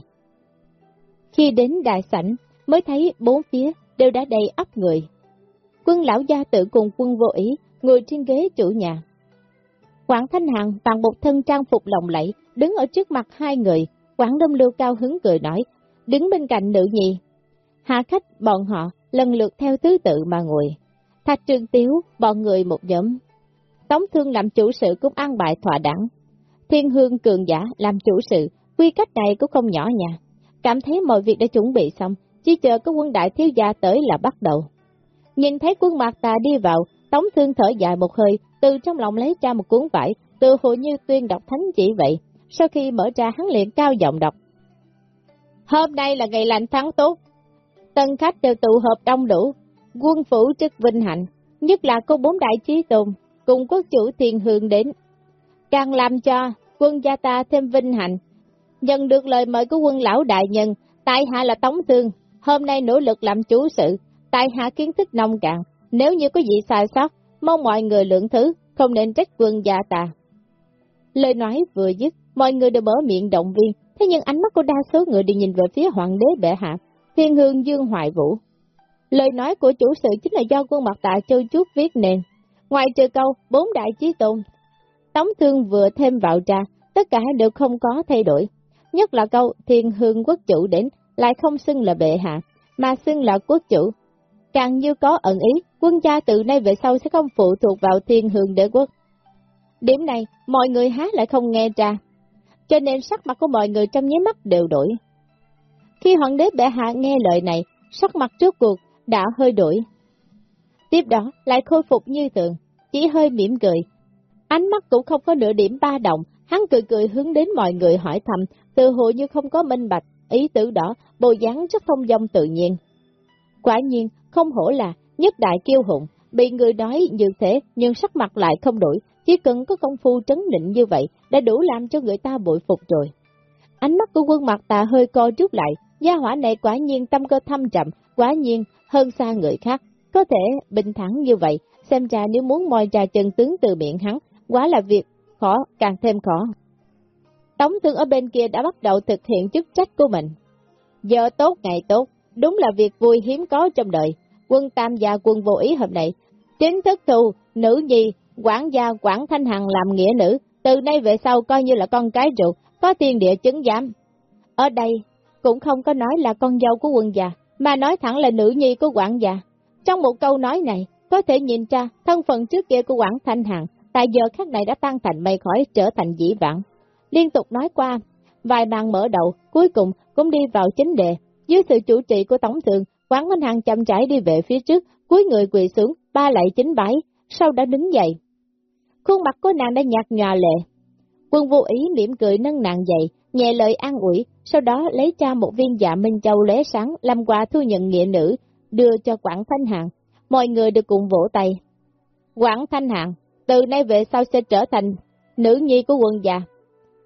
Khi đến đại sảnh, mới thấy bốn phía đều đã đầy ấp người. Quân lão gia tự cùng quân vô ý, ngồi trên ghế chủ nhà. Quảng Thanh Hằng bằng một thân trang phục lộng lẫy, đứng ở trước mặt hai người, Quảng Đông Lưu cao hứng cười nói, đứng bên cạnh nữ nhi. Hạ khách bọn họ lần lượt theo thứ tự mà ngồi. Thạch trường tiếu, bọn người một nhóm. Tống thương làm chủ sự cũng ăn bài thỏa đẳng. Thiên hương cường giả làm chủ sự, quy cách này cũng không nhỏ nha. Cảm thấy mọi việc đã chuẩn bị xong, chỉ chờ có quân đại thiếu gia tới là bắt đầu. Nhìn thấy quân mạc ta đi vào, tống thương thở dài một hơi, từ trong lòng lấy ra một cuốn vải, tự hồ như tuyên đọc thánh chỉ vậy. Sau khi mở ra hắn liền cao giọng đọc. Hôm nay là ngày lành tháng tốt, tân khách đều tụ hợp đông đủ, quân phủ chức vinh hạnh, nhất là có bốn đại chí tôn, cùng quốc chủ thiền hương đến. Càng làm cho quân gia ta thêm vinh hạnh, nhận được lời mời của quân lão đại nhân, tại hạ là Tống Thương, hôm nay nỗ lực làm chủ sự, tại hạ kiến thức nông cạn, nếu như có gì sai sót, mong mọi người lượng thứ, không nên trách quân gia ta. Lời nói vừa dứt, mọi người đều mở miệng động viên, thế nhưng ánh mắt của đa số người đều nhìn về phía hoàng đế bệ hạ, thiên hương dương hoài vũ. Lời nói của chủ sự chính là do quân mặt tạ châu chút viết nền. Ngoài trừ câu, bốn đại chí tôn, tống thương vừa thêm vào ra, tất cả đều không có thay đổi. Nhất là câu thiên hương quốc chủ đến, lại không xưng là bệ hạ, mà xưng là quốc chủ. Càng như có ẩn ý, quân gia từ nay về sau sẽ không phụ thuộc vào thiên hương đế quốc. Điểm này, mọi người há lại không nghe ra, cho nên sắc mặt của mọi người trong nháy mắt đều đổi. Khi hoàng đế bệ hạ nghe lời này, sắc mặt trước cuộc đã hơi đổi. Tiếp đó lại khôi phục như thường, chỉ hơi mỉm cười. Ánh mắt cũng không có nửa điểm ba động, hắn cười cười hướng đến mọi người hỏi thầm, từ hồ như không có minh bạch, ý tử đó, bồ dáng rất thông dong tự nhiên. Quả nhiên, không hổ là nhất đại kiêu hùng, bị người nói như thế nhưng sắc mặt lại không đổi, chỉ cần có công phu trấn định như vậy đã đủ làm cho người ta bội phục rồi. Ánh mắt của quân mặt tà hơi co rút lại, gia hỏa này quả nhiên tâm cơ thâm trầm, quả nhiên hơn xa người khác. Có thể bình thẳng như vậy, xem ra nếu muốn moi trà chân tướng từ miệng hắn, quá là việc khó, càng thêm khó. Tống thương ở bên kia đã bắt đầu thực hiện chức trách của mình. Giờ tốt ngày tốt, đúng là việc vui hiếm có trong đời. Quân Tam gia quân vô ý hôm nay, chính thức thù, nữ nhi, quản gia quản thanh hằng làm nghĩa nữ, từ nay về sau coi như là con cái ruột, có tiền địa chứng giám. Ở đây, cũng không có nói là con dâu của quân già, mà nói thẳng là nữ nhi của quản gia. Trong một câu nói này, có thể nhìn ra thân phận trước kia của quản thanh hằng, tại giờ khắc này đã tan thành mây khói trở thành dĩ vãng. Liên tục nói qua, vài màn mở đầu, cuối cùng cũng đi vào chính đề. Dưới sự chủ trị của Tổng thượng, Quán Thanh Hằng chậm rãi đi về phía trước, cuối người quỳ xuống, ba lạy chính bái, sau đã đứng dậy. Khuôn mặt của nàng đã nhạt nhòa lệ. Quân vô ý mỉm cười nâng nàng dậy, nhẹ lời an ủi, sau đó lấy ra một viên dạ Minh Châu lóe sáng làm quà thu nhận nghĩa nữ, đưa cho Quảng Thanh Hạng. Mọi người được cùng vỗ tay. Quảng Thanh Hạng, từ nay về sau sẽ trở thành nữ nhi của quân già.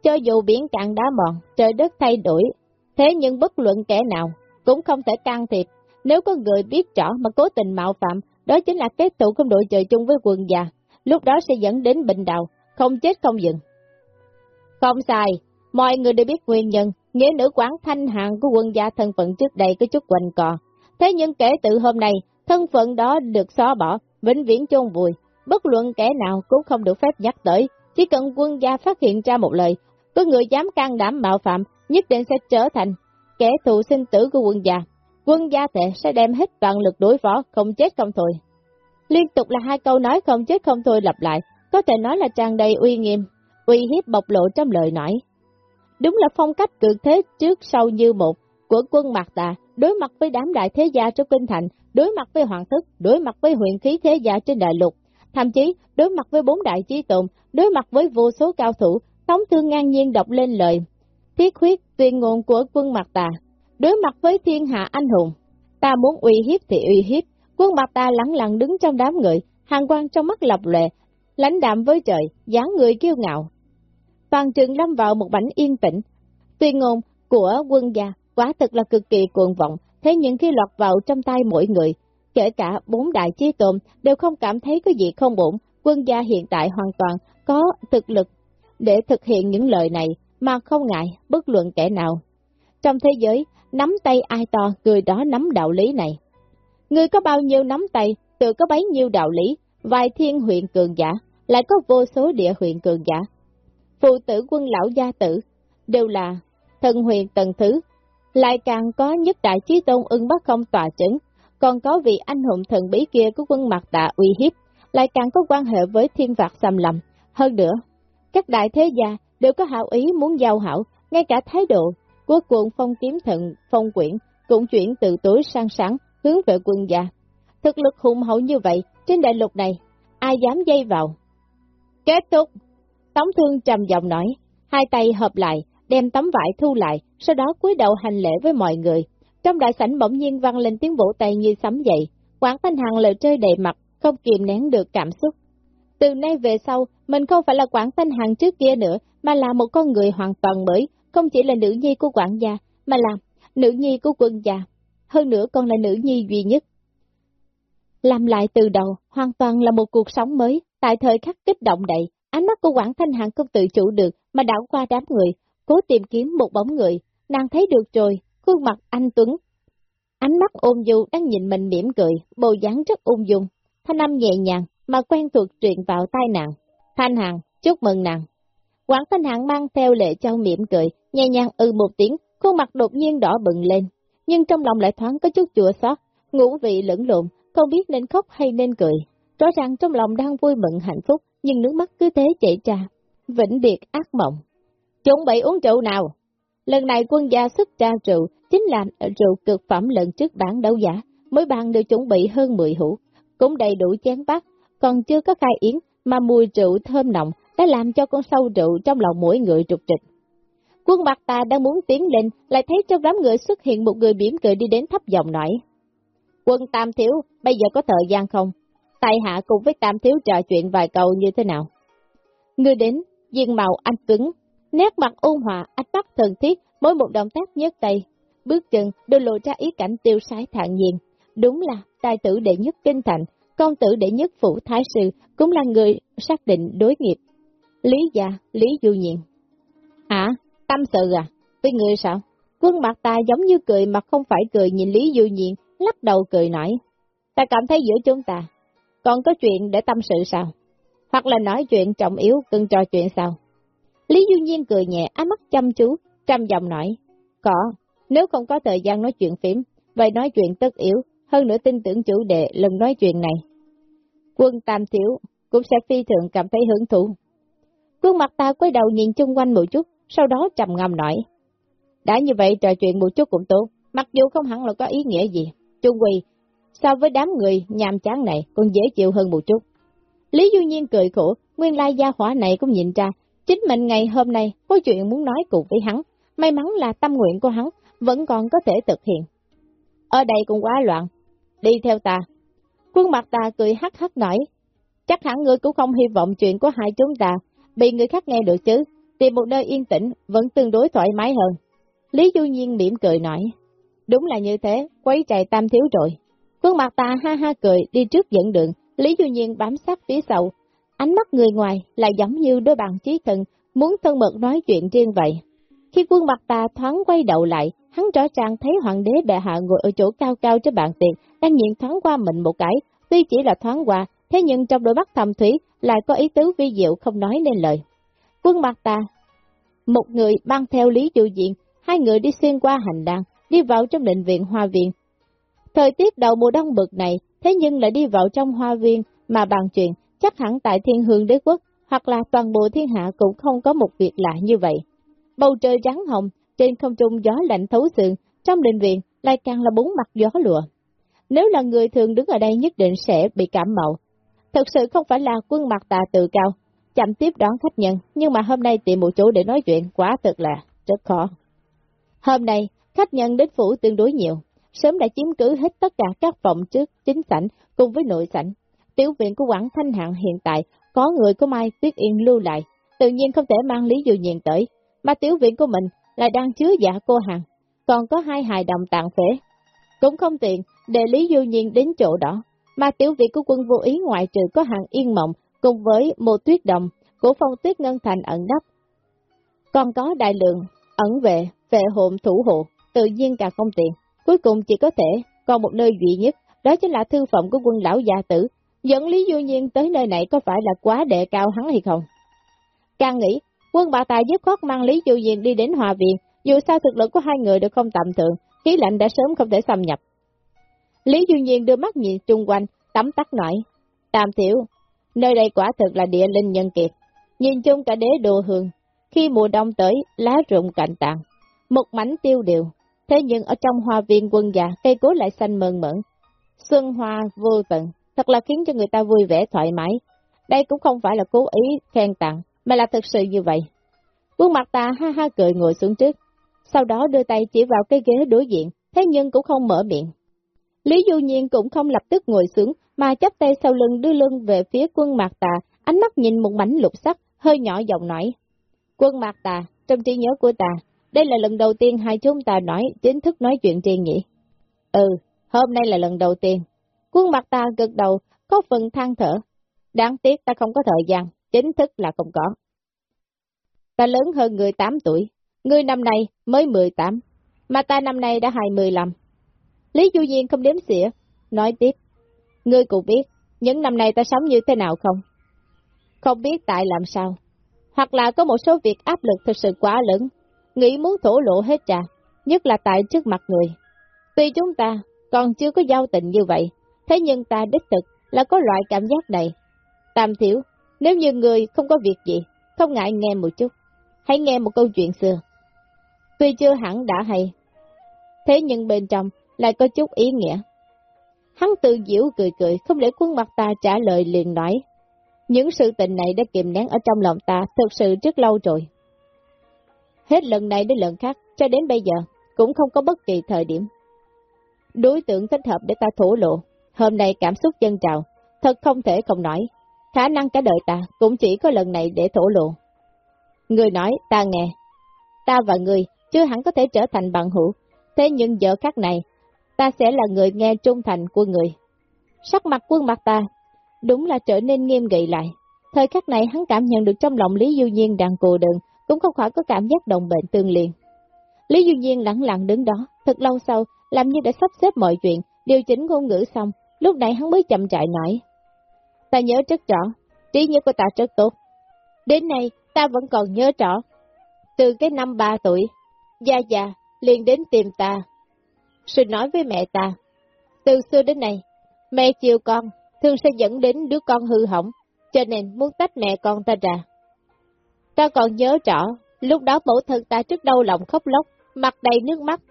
Cho dù biển cạn đá mòn, trời đất thay đổi, thế nhưng bất luận kẻ nào cũng không thể can thiệp. Nếu có người biết rõ mà cố tình mạo phạm, đó chính là kết tụ không đội trời chung với quân già. Lúc đó sẽ dẫn đến bệnh đạo, không chết không dừng. Không sai, mọi người đều biết nguyên nhân, nghĩa nữ quán thanh hạng của quân gia thân phận trước đây có chút quanh cò. Thế nhưng kể từ hôm nay, thân phận đó được xóa bỏ, vĩnh viễn chôn vùi. Bất luận kẻ nào cũng không được phép nhắc tới, chỉ cần quân gia phát hiện ra một lời, có người dám can đảm mạo phạm, nhất định sẽ trở thành kẻ thù sinh tử của quân gia. Quân gia thể sẽ đem hết toàn lực đối phó, không chết không thôi. Liên tục là hai câu nói không chết không thôi lặp lại, có thể nói là tràn đầy uy nghiêm, uy hiếp bộc lộ trong lời nói. Đúng là phong cách cực thế trước sau như một của quân Mạc Tà, đối mặt với đám đại thế gia trong kinh thành, đối mặt với hoàng thức, đối mặt với huyện khí thế gia trên đại lục, thậm chí đối mặt với bốn đại chí tụng, đối mặt với vô số cao thủ, Tống Thương ngang nhiên đọc lên lời. Thiết huyết tuyên ngôn của quân mặt Tà, đối mặt với thiên hạ anh hùng. Ta muốn uy hiếp thì uy hiếp, quân mặt ta lặng lặng đứng trong đám người, hàng quan trong mắt lập lệ, lãnh đạm với trời, dáng người kiêu ngạo, toàn trường lâm vào một bảnh yên tĩnh. Tuyên ngôn của quân gia quả thực là cực kỳ cuồng vọng, thế nhưng khi lọt vào trong tay mỗi người, kể cả bốn đại chi tôn đều không cảm thấy có gì không ổn, quân gia hiện tại hoàn toàn có thực lực để thực hiện những lời này mà không ngại bất luận kẻ nào. Trong thế giới, nắm tay ai to, người đó nắm đạo lý này. Người có bao nhiêu nắm tay, tự có bấy nhiêu đạo lý, vài thiên huyện cường giả, lại có vô số địa huyện cường giả, phụ tử quân lão gia tử, đều là thần huyền tần thứ, lại càng có nhất đại chí tôn ưng bất không tòa chứng, còn có vị anh hùng thần bí kia của quân mặt tạ uy hiếp, lại càng có quan hệ với thiên phạt xâm lầm. Hơn nữa, các đại thế gia đều có hảo ý muốn giao hảo, ngay cả thái độ của cuộn phong kiếm thận phong quyển cũng chuyển từ tối sang sáng hướng về quân gia. Thực lực hùng hậu như vậy, trên đại lục này, ai dám dây vào. Kết thúc! Tống thương trầm giọng nói, hai tay hợp lại, đem tấm vải thu lại, sau đó cúi đầu hành lễ với mọi người. Trong đại sảnh bỗng nhiên vang lên tiếng vỗ tay như sấm dậy, Quảng Thanh Hằng lời chơi đầy mặt, không kìm nén được cảm xúc. Từ nay về sau, mình không phải là quản Thanh Hằng trước kia nữa, mà là một con người hoàn toàn mới, không chỉ là nữ nhi của quản gia, mà là nữ nhi của quân gia. Hơn nữa còn là nữ nhi duy nhất. Làm lại từ đầu, hoàn toàn là một cuộc sống mới, tại thời khắc kích động đầy, ánh mắt của quản Thanh Hằng không tự chủ được mà đảo qua đám người, cố tìm kiếm một bóng người, nàng thấy được rồi, khuôn mặt anh Tuấn. Ánh mắt ôn du đang nhìn mình mỉm cười, bầu dáng rất ung dung, thanh âm nhẹ nhàng mà quen thuộc truyền vào tai nàng. Thanh Hằng, chúc mừng nàng. Quảng Thanh Hằng mang theo lệ châu mỉm cười, nhẹ nhàng ư một tiếng, khuôn mặt đột nhiên đỏ bừng lên, nhưng trong lòng lại thoáng có chút chua xót, ngũ vị lẫn lộn, không biết nên khóc hay nên cười. Rõ ràng trong lòng đang vui mừng hạnh phúc, nhưng nước mắt cứ thế chảy ra, vĩnh biệt ác mộng. Chuẩn bị uống rượu nào? Lần này quân gia xuất ra rượu, chính là rượu cực phẩm lần trước bán đấu giả mới bàn được chuẩn bị hơn 10 hũ, cũng đầy đủ chén bát, còn chưa có khai yến, mà mùi rượu thơm nồng đã làm cho con sâu rượu trong lòng mỗi người trục trịch. Quân mặt ta đang muốn tiến lên, lại thấy trong đám người xuất hiện một người biểm cười đi đến thấp giọng nói. Quân Tam Thiếu, bây giờ có thời gian không? Tài hạ cùng với Tam Thiếu trò chuyện vài câu như thế nào? Người đến, diện màu anh Tuấn, nét mặt ôn hòa, ánh mắt thần thiết, mỗi một động tác nhấc tay, bước chân đều lộ ra ý cảnh tiêu sái thản nhiên. Đúng là tài tử đệ nhất kinh thành, công tử đệ nhất phủ thái sư cũng là người xác định đối nghiệp. Lý gia, Lý Du Nhiên. À, tâm sự à? Với người sao? Quân mặt ta giống như cười mà không phải cười nhìn Lý Du Nhiên, lắc đầu cười nói. Ta cảm thấy giữa chúng ta, còn có chuyện để tâm sự sao? Hoặc là nói chuyện trọng yếu cần trò chuyện sao? Lý Du Nhiên cười nhẹ, ánh mắt chăm chú, trăm giọng nói. Có, nếu không có thời gian nói chuyện phím, vậy nói chuyện tất yếu, hơn nữa tin tưởng chủ đề lần nói chuyện này. Quân Tam Thiếu cũng sẽ phi thường cảm thấy hưởng thụ. Quân mặt ta quay đầu nhìn chung quanh một chút, sau đó trầm ngâm nói. Đã như vậy trò chuyện một chút cũng tốt, mặc dù không hẳn là có ý nghĩa gì. Trung Quỳ, so với đám người nhàm chán này còn dễ chịu hơn một chút. Lý Du Nhiên cười khổ, nguyên lai gia hỏa này cũng nhìn ra, chính mình ngày hôm nay có chuyện muốn nói cùng với hắn, may mắn là tâm nguyện của hắn vẫn còn có thể thực hiện. Ở đây cũng quá loạn, đi theo ta. Quân mặt ta cười hắc hắc nói, chắc hẳn ngươi cũng không hy vọng chuyện của hai chúng ta bị người khác nghe được chứ, tìm một nơi yên tĩnh vẫn tương đối thoải mái hơn. Lý Du Nhiên mỉm cười nói, đúng là như thế, quấy chạy tam thiếu rồi. Quân mặt ta ha ha cười đi trước dẫn đường, Lý Du Nhiên bám sát phía sau, ánh mắt người ngoài là giống như đôi bàn trí thần, muốn thân mật nói chuyện riêng vậy. Khi quân mặt ta thoáng quay đầu lại, hắn rõ ràng thấy hoàng đế bệ hạ ngồi ở chỗ cao cao trên bàn tiền, đang nhìn thoáng qua mình một cái, tuy chỉ là thoáng qua, thế nhưng trong đôi mắt thầm thủy lại có ý tứ vi diệu không nói nên lời. Quân mặt ta, một người mang theo Lý Du Diện, hai người đi xuyên qua hành lang, đi vào trong định viện hoa viện. Thời tiết đầu mùa đông bực này, thế nhưng lại đi vào trong hoa viên mà bàn chuyện, chắc hẳn tại thiên hương đế quốc, hoặc là toàn bộ thiên hạ cũng không có một việc lạ như vậy. Bầu trời trắng hồng, trên không trung gió lạnh thấu xương, trong đình viện lại càng là bốn mặt gió lùa. Nếu là người thường đứng ở đây nhất định sẽ bị cảm mạo. Thật sự không phải là quân mặt tà tự cao, chậm tiếp đón khách nhân, nhưng mà hôm nay tìm một chỗ để nói chuyện quá thật là rất khó. Hôm nay, khách nhân đến phủ tương đối nhiều, sớm đã chiếm cứ hết tất cả các phòng trước chính sảnh cùng với nội sảnh. Tiểu viện của Quảng Thanh Hạng hiện tại có người của Mai Tuyết Yên lưu lại, tự nhiên không thể mang Lý Du Nhiên tới, mà tiểu viện của mình lại đang chứa dạ cô hàng, còn có hai hài đồng tạng phế. Cũng không tiện để Lý Du Nhiên đến chỗ đó, mà tiểu viện của quân vô ý ngoại trừ có hàng yên mộng cùng với một tuyết đồng của phong tuyết ngân thành ẩn đắp. Còn có đại lượng, ẩn vệ, vệ hồn thủ hộ, tự nhiên càng không tiện. Cuối cùng chỉ có thể còn một nơi duy nhất, đó chính là thư phẩm của quân lão gia tử. Dẫn Lý Du Nhiên tới nơi này có phải là quá đệ cao hắn hay không? Càng nghĩ, quân bà tài dứt khoát mang Lý Du Nhiên đi đến hòa viện, Dù sao thực lực của hai người đều không tạm thượng, khí lạnh đã sớm không thể xâm nhập. Lý Du Nhiên đưa mắt nhìn chung quanh, tắm tắt nói, Tam Tiểu, nơi đây quả thực là địa linh nhân kiệt, nhìn chung cả đế đồ hương, khi mùa đông tới, lá rụng cạnh tàn, một mảnh tiêu điều, thế nhưng ở trong hoa viên quân già, cây cối lại xanh mơn mởn, xuân hoa vô tận, thật là khiến cho người ta vui vẻ thoải mái. Đây cũng không phải là cố ý khen tặng, mà là thực sự như vậy. Quân mặt ta ha ha cười ngồi xuống trước, sau đó đưa tay chỉ vào cái ghế đối diện, thế nhưng cũng không mở miệng. Lý Du Nhiên cũng không lập tức ngồi xuống, mà chắp tay sau lưng đưa lưng về phía quân mặt tà, ánh mắt nhìn một mảnh lục sắc, hơi nhỏ giọng nói. Quân mặt tà, trong trí nhớ của ta, đây là lần đầu tiên hai chúng ta nói, chính thức nói chuyện riêng nhỉ? Ừ, hôm nay là lần đầu tiên. Quân mặt ta gật đầu, có phần than thở. Đáng tiếc ta không có thời gian, chính thức là không có. Ta lớn hơn người 8 tuổi, người năm nay mới 18, mà ta năm nay đã 25. Lý Du Nhiên không đếm xỉa, nói tiếp. Ngươi cũng biết, những năm nay ta sống như thế nào không? Không biết tại làm sao. Hoặc là có một số việc áp lực thực sự quá lớn, nghĩ muốn thổ lộ hết trà, nhất là tại trước mặt người. Tuy chúng ta còn chưa có giao tình như vậy, thế nhưng ta đích thực là có loại cảm giác này. Tam thiếu, nếu như người không có việc gì, không ngại nghe một chút, hãy nghe một câu chuyện xưa. Tuy chưa hẳn đã hay, thế nhưng bên trong lại có chút ý nghĩa. Hắn tự diễu cười cười, không để quân mặt ta trả lời liền nói. Những sự tình này đã kìm nén ở trong lòng ta thực sự rất lâu rồi. Hết lần này đến lần khác, cho đến bây giờ, cũng không có bất kỳ thời điểm. Đối tượng thích hợp để ta thổ lộ, hôm nay cảm xúc dân trào, thật không thể không nói. Khả năng cả đời ta cũng chỉ có lần này để thổ lộ. Người nói, ta nghe. Ta và người chưa hẳn có thể trở thành bằng hữu, thế nhưng giờ khác này, ta sẽ là người nghe trung thành của người. Sắc mặt quân mặt ta, đúng là trở nên nghiêm nghị lại. Thời khắc này hắn cảm nhận được trong lòng Lý Du Nhiên đang cô đơn, cũng không khỏi có cảm giác đồng bệnh tương liền. Lý Du Nhiên lặng lặng đứng đó, thật lâu sau, làm như đã sắp xếp mọi chuyện, điều chỉnh ngôn ngữ xong, lúc này hắn mới chậm chạy nói. Ta nhớ rất rõ, trí nhớ của ta rất tốt. Đến nay, ta vẫn còn nhớ rõ. Từ cái năm ba tuổi, Gia Gia liền đến tìm ta. xin nói với mẹ ta, từ xưa đến nay, mẹ chiều con, thường sẽ dẫn đến đứa con hư hỏng, cho nên muốn tách mẹ con ta ra. Ta còn nhớ rõ, lúc đó mẫu thân ta trước đau lòng khóc lóc, mặt đầy nước mắt,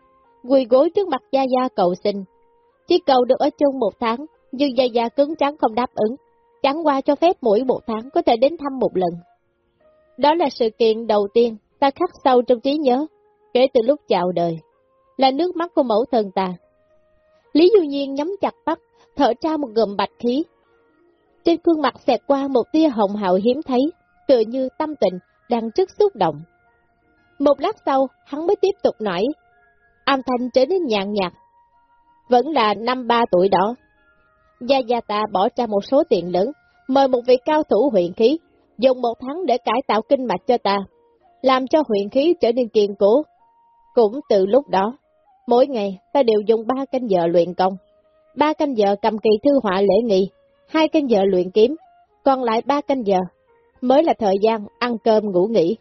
quỳ gối trước mặt Gia Gia cầu xin. Chỉ cầu được ở chung một tháng, nhưng Gia Gia cứng trắng không đáp ứng, chẳng qua cho phép mỗi một tháng có thể đến thăm một lần. Đó là sự kiện đầu tiên ta khắc sâu trong trí nhớ, kể từ lúc chào đời, là nước mắt của mẫu thần ta. Lý Du Nhiên nhắm chặt mắt, thở ra một gầm bạch khí. Trên khuôn mặt xẹt qua một tia hồng hào hiếm thấy, tựa như tâm tình đang rất xúc động. Một lát sau, hắn mới tiếp tục nói, âm thanh trở nên nhàn nhạt. Vẫn là năm ba tuổi đó. Gia Gia ta bỏ ra một số tiền lớn, mời một vị cao thủ huyện khí, dùng một tháng để cải tạo kinh mạch cho ta, làm cho huyện khí trở nên kiên cố. Cũng từ lúc đó, mỗi ngày ta đều dùng ba canh giờ luyện công, ba canh giờ cầm kỳ thư họa lễ nghị, hai canh giờ luyện kiếm, còn lại ba canh giờ mới là thời gian ăn cơm ngủ nghỉ.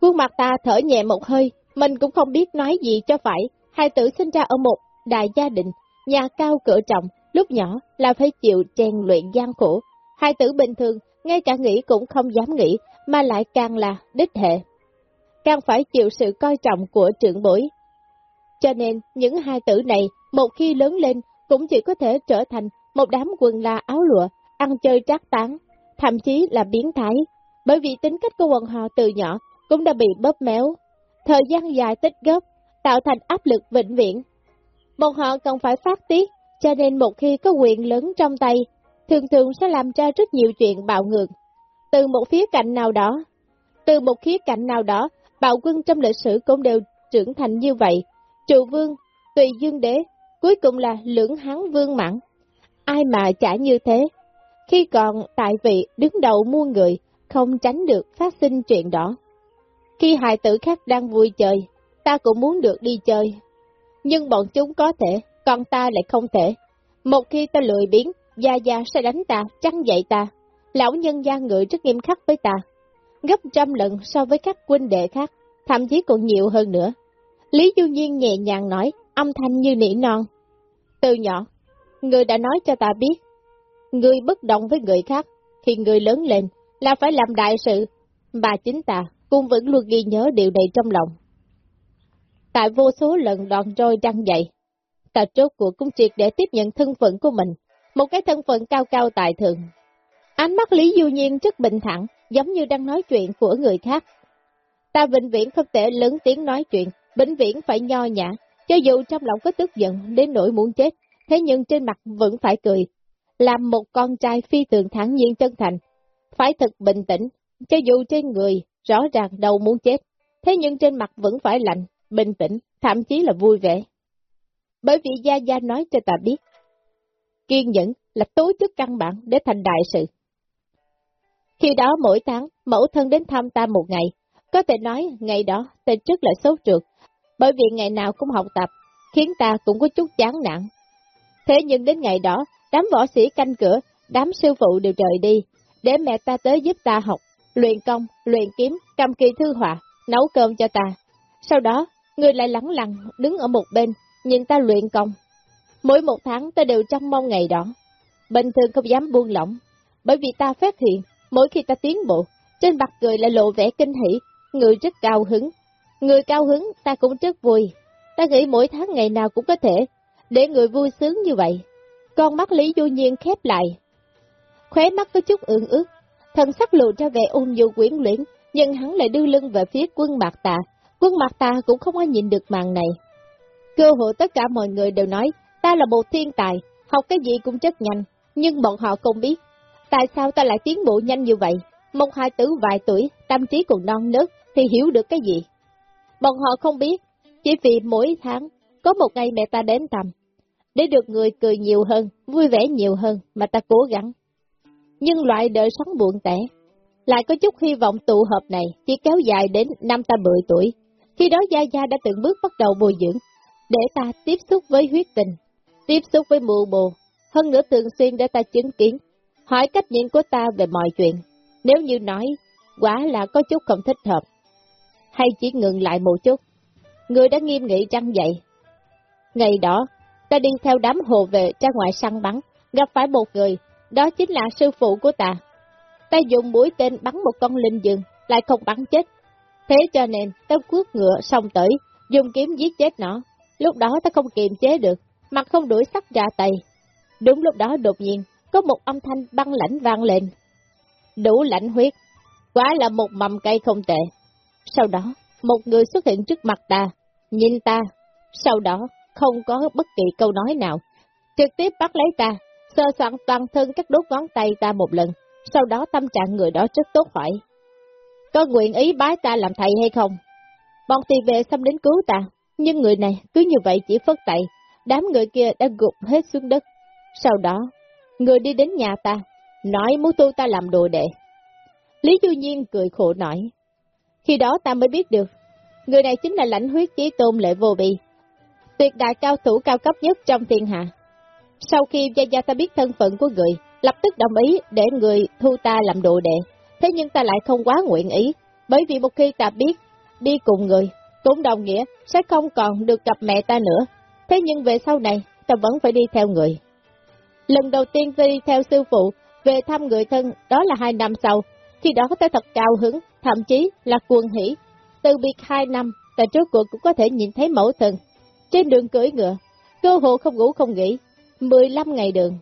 Khuôn mặt ta thở nhẹ một hơi, mình cũng không biết nói gì cho phải, hai tử sinh ra ở một đại gia đình, nhà cao cửa trọng, lúc nhỏ là phải chịu rèn luyện gian khổ. Hai tử bình thường, ngay cả nghĩ cũng không dám nghĩ, mà lại càng là đích hệ. Càng phải chịu sự coi trọng của trưởng bối. Cho nên, những hai tử này, một khi lớn lên, cũng chỉ có thể trở thành một đám quần la áo lụa, ăn chơi trác tán, thậm chí là biến thái. Bởi vì tính cách của quần họ từ nhỏ cũng đã bị bóp méo. Thời gian dài tích góp, tạo thành áp lực vĩnh viễn. Một họ cần phải phát tiết, cho nên một khi có quyền lớn trong tay, thường thường sẽ làm ra rất nhiều chuyện bạo ngược. Từ một phía cạnh nào đó, từ một khía cạnh nào đó, bạo quân trong lịch sử cũng đều trưởng thành như vậy. Trụ vương, tùy dương đế, cuối cùng là lưỡng hán vương mãn. Ai mà chả như thế? Khi còn tại vị đứng đầu muôn người, không tránh được phát sinh chuyện đó. Khi hài tử khác đang vui chơi, ta cũng muốn được đi chơi. Nhưng bọn chúng có thể, còn ta lại không thể. Một khi ta lười biến, Gia Gia sẽ đánh ta, chăn dậy ta. Lão nhân gia ngự rất nghiêm khắc với ta. Gấp trăm lần so với các huynh đệ khác, thậm chí còn nhiều hơn nữa. Lý Du Nhiên nhẹ nhàng nói, âm thanh như nỉ non. Từ nhỏ, người đã nói cho ta biết, người bất động với người khác, thì người lớn lên là phải làm đại sự, mà chính ta cũng vẫn luôn ghi nhớ điều này trong lòng. Tại vô số lần đòn roi trăng dậy, Cả trốt của cung triệt để tiếp nhận thân phận của mình, một cái thân phận cao cao tài thượng. Ánh mắt Lý Du Nhiên rất bình thản, giống như đang nói chuyện của người khác. Ta vĩnh viễn không thể lớn tiếng nói chuyện, vĩnh viễn phải nho nhã, cho dù trong lòng có tức giận đến nỗi muốn chết, thế nhưng trên mặt vẫn phải cười. Làm một con trai phi thường thẳng nhiên chân thành, phải thật bình tĩnh, cho dù trên người rõ ràng đầu muốn chết, thế nhưng trên mặt vẫn phải lạnh, bình tĩnh, thậm chí là vui vẻ. Bởi vì Gia Gia nói cho ta biết, kiên nhẫn là tố chất căn bản để thành đại sự. Khi đó mỗi tháng, mẫu thân đến thăm ta một ngày, có thể nói ngày đó ta rất là sốt trượt, bởi vì ngày nào cũng học tập, khiến ta cũng có chút chán nản. Thế nhưng đến ngày đó, đám võ sĩ canh cửa, đám sư phụ đều rời đi, để mẹ ta tới giúp ta học, luyện công, luyện kiếm, cầm kỳ thư họa, nấu cơm cho ta. Sau đó, người lại lắng lặng đứng ở một bên, nhìn ta luyện công. Mỗi một tháng ta đều trong mong ngày đó. Bình thường không dám buông lỏng, bởi vì ta phát hiện, mỗi khi ta tiến bộ, trên mặt người lại lộ vẻ kinh hỉ, người rất cao hứng. Người cao hứng ta cũng rất vui, ta nghĩ mỗi tháng ngày nào cũng có thể, để người vui sướng như vậy. Con mắt Lý Du Nhiên khép lại, khóe mắt có chút ương ướt, thần sắc lộ ra vẻ ôn nhu quyến luyến, nhưng hắn lại đưa lưng về phía quân mạc tà, quân mạc tà cũng không có nhìn được màn này. Cơ hội tất cả mọi người đều nói, ta là một thiên tài, học cái gì cũng rất nhanh, nhưng bọn họ không biết, tại sao ta lại tiến bộ nhanh như vậy, một hai tử vài tuổi, tâm trí còn non nớt, thì hiểu được cái gì. Bọn họ không biết, chỉ vì mỗi tháng, có một ngày mẹ ta đến thăm, để được người cười nhiều hơn, vui vẻ nhiều hơn mà ta cố gắng. Nhưng loại đời sống buồn tẻ, lại có chút hy vọng tụ hợp này chỉ kéo dài đến năm ta 10 tuổi. Khi đó Gia Gia đã từng bước bắt đầu bồi dưỡng, để ta tiếp xúc với huyết tình, tiếp xúc với mù bồ, hơn nữa thường xuyên để ta chứng kiến, hỏi cách nhìn của ta về mọi chuyện. Nếu như nói, quả là có chút không thích hợp, hay chỉ ngừng lại một chút, người đã nghiêm nghị trăng dậy. Ngày đó, ta đi theo đám hồ về ra ngoài săn bắn, gặp phải một người, đó chính là sư phụ của ta. Ta dùng mũi tên bắn một con linh dương, lại không bắn chết. Thế cho nên, ta cuốc ngựa xong tới, dùng kiếm giết chết nó. Lúc đó ta không kiềm chế được, mặt không đuổi sắc ra tay. Đúng lúc đó đột nhiên, có một âm thanh băng lãnh vang lên. Đủ lãnh huyết, quá là một mầm cây không tệ. Sau đó, một người xuất hiện trước mặt ta, nhìn ta, sau đó không có bất kỳ câu nói nào, trực tiếp bắt lấy ta, sơ soạn toàn thân các đốt ngón tay ta một lần, sau đó tâm trạng người đó rất tốt hỏi. Có nguyện ý bái ta làm thầy hay không? Bọn tỳ vệ xâm đến cứu ta, nhưng người này cứ như vậy chỉ phất tay, đám người kia đã gục hết xuống đất. Sau đó, người đi đến nhà ta, nói muốn tu ta làm đồ đệ. Lý Du Nhiên cười khổ nói, khi đó ta mới biết được, người này chính là lãnh huyết chí tôn lệ vô bị, tuyệt đại cao thủ cao cấp nhất trong thiên hạ. Sau khi Gia Gia ta biết thân phận của người, lập tức đồng ý để người thu ta làm đồ đệ, thế nhưng ta lại không quá nguyện ý, bởi vì một khi ta biết đi cùng người, cũng đồng nghĩa sẽ không còn được gặp mẹ ta nữa, thế nhưng về sau này ta vẫn phải đi theo người. Lần đầu tiên tôi đi theo sư phụ về thăm người thân đó là hai năm sau, khi đó ta thật cao hứng, thậm chí là cuồng hỷ. Từ biệt hai năm, ta trước cuộc cũng có thể nhìn thấy mẫu thân. Trên đường cưỡi ngựa, cơ hồ không ngủ không nghỉ, 15 ngày đường.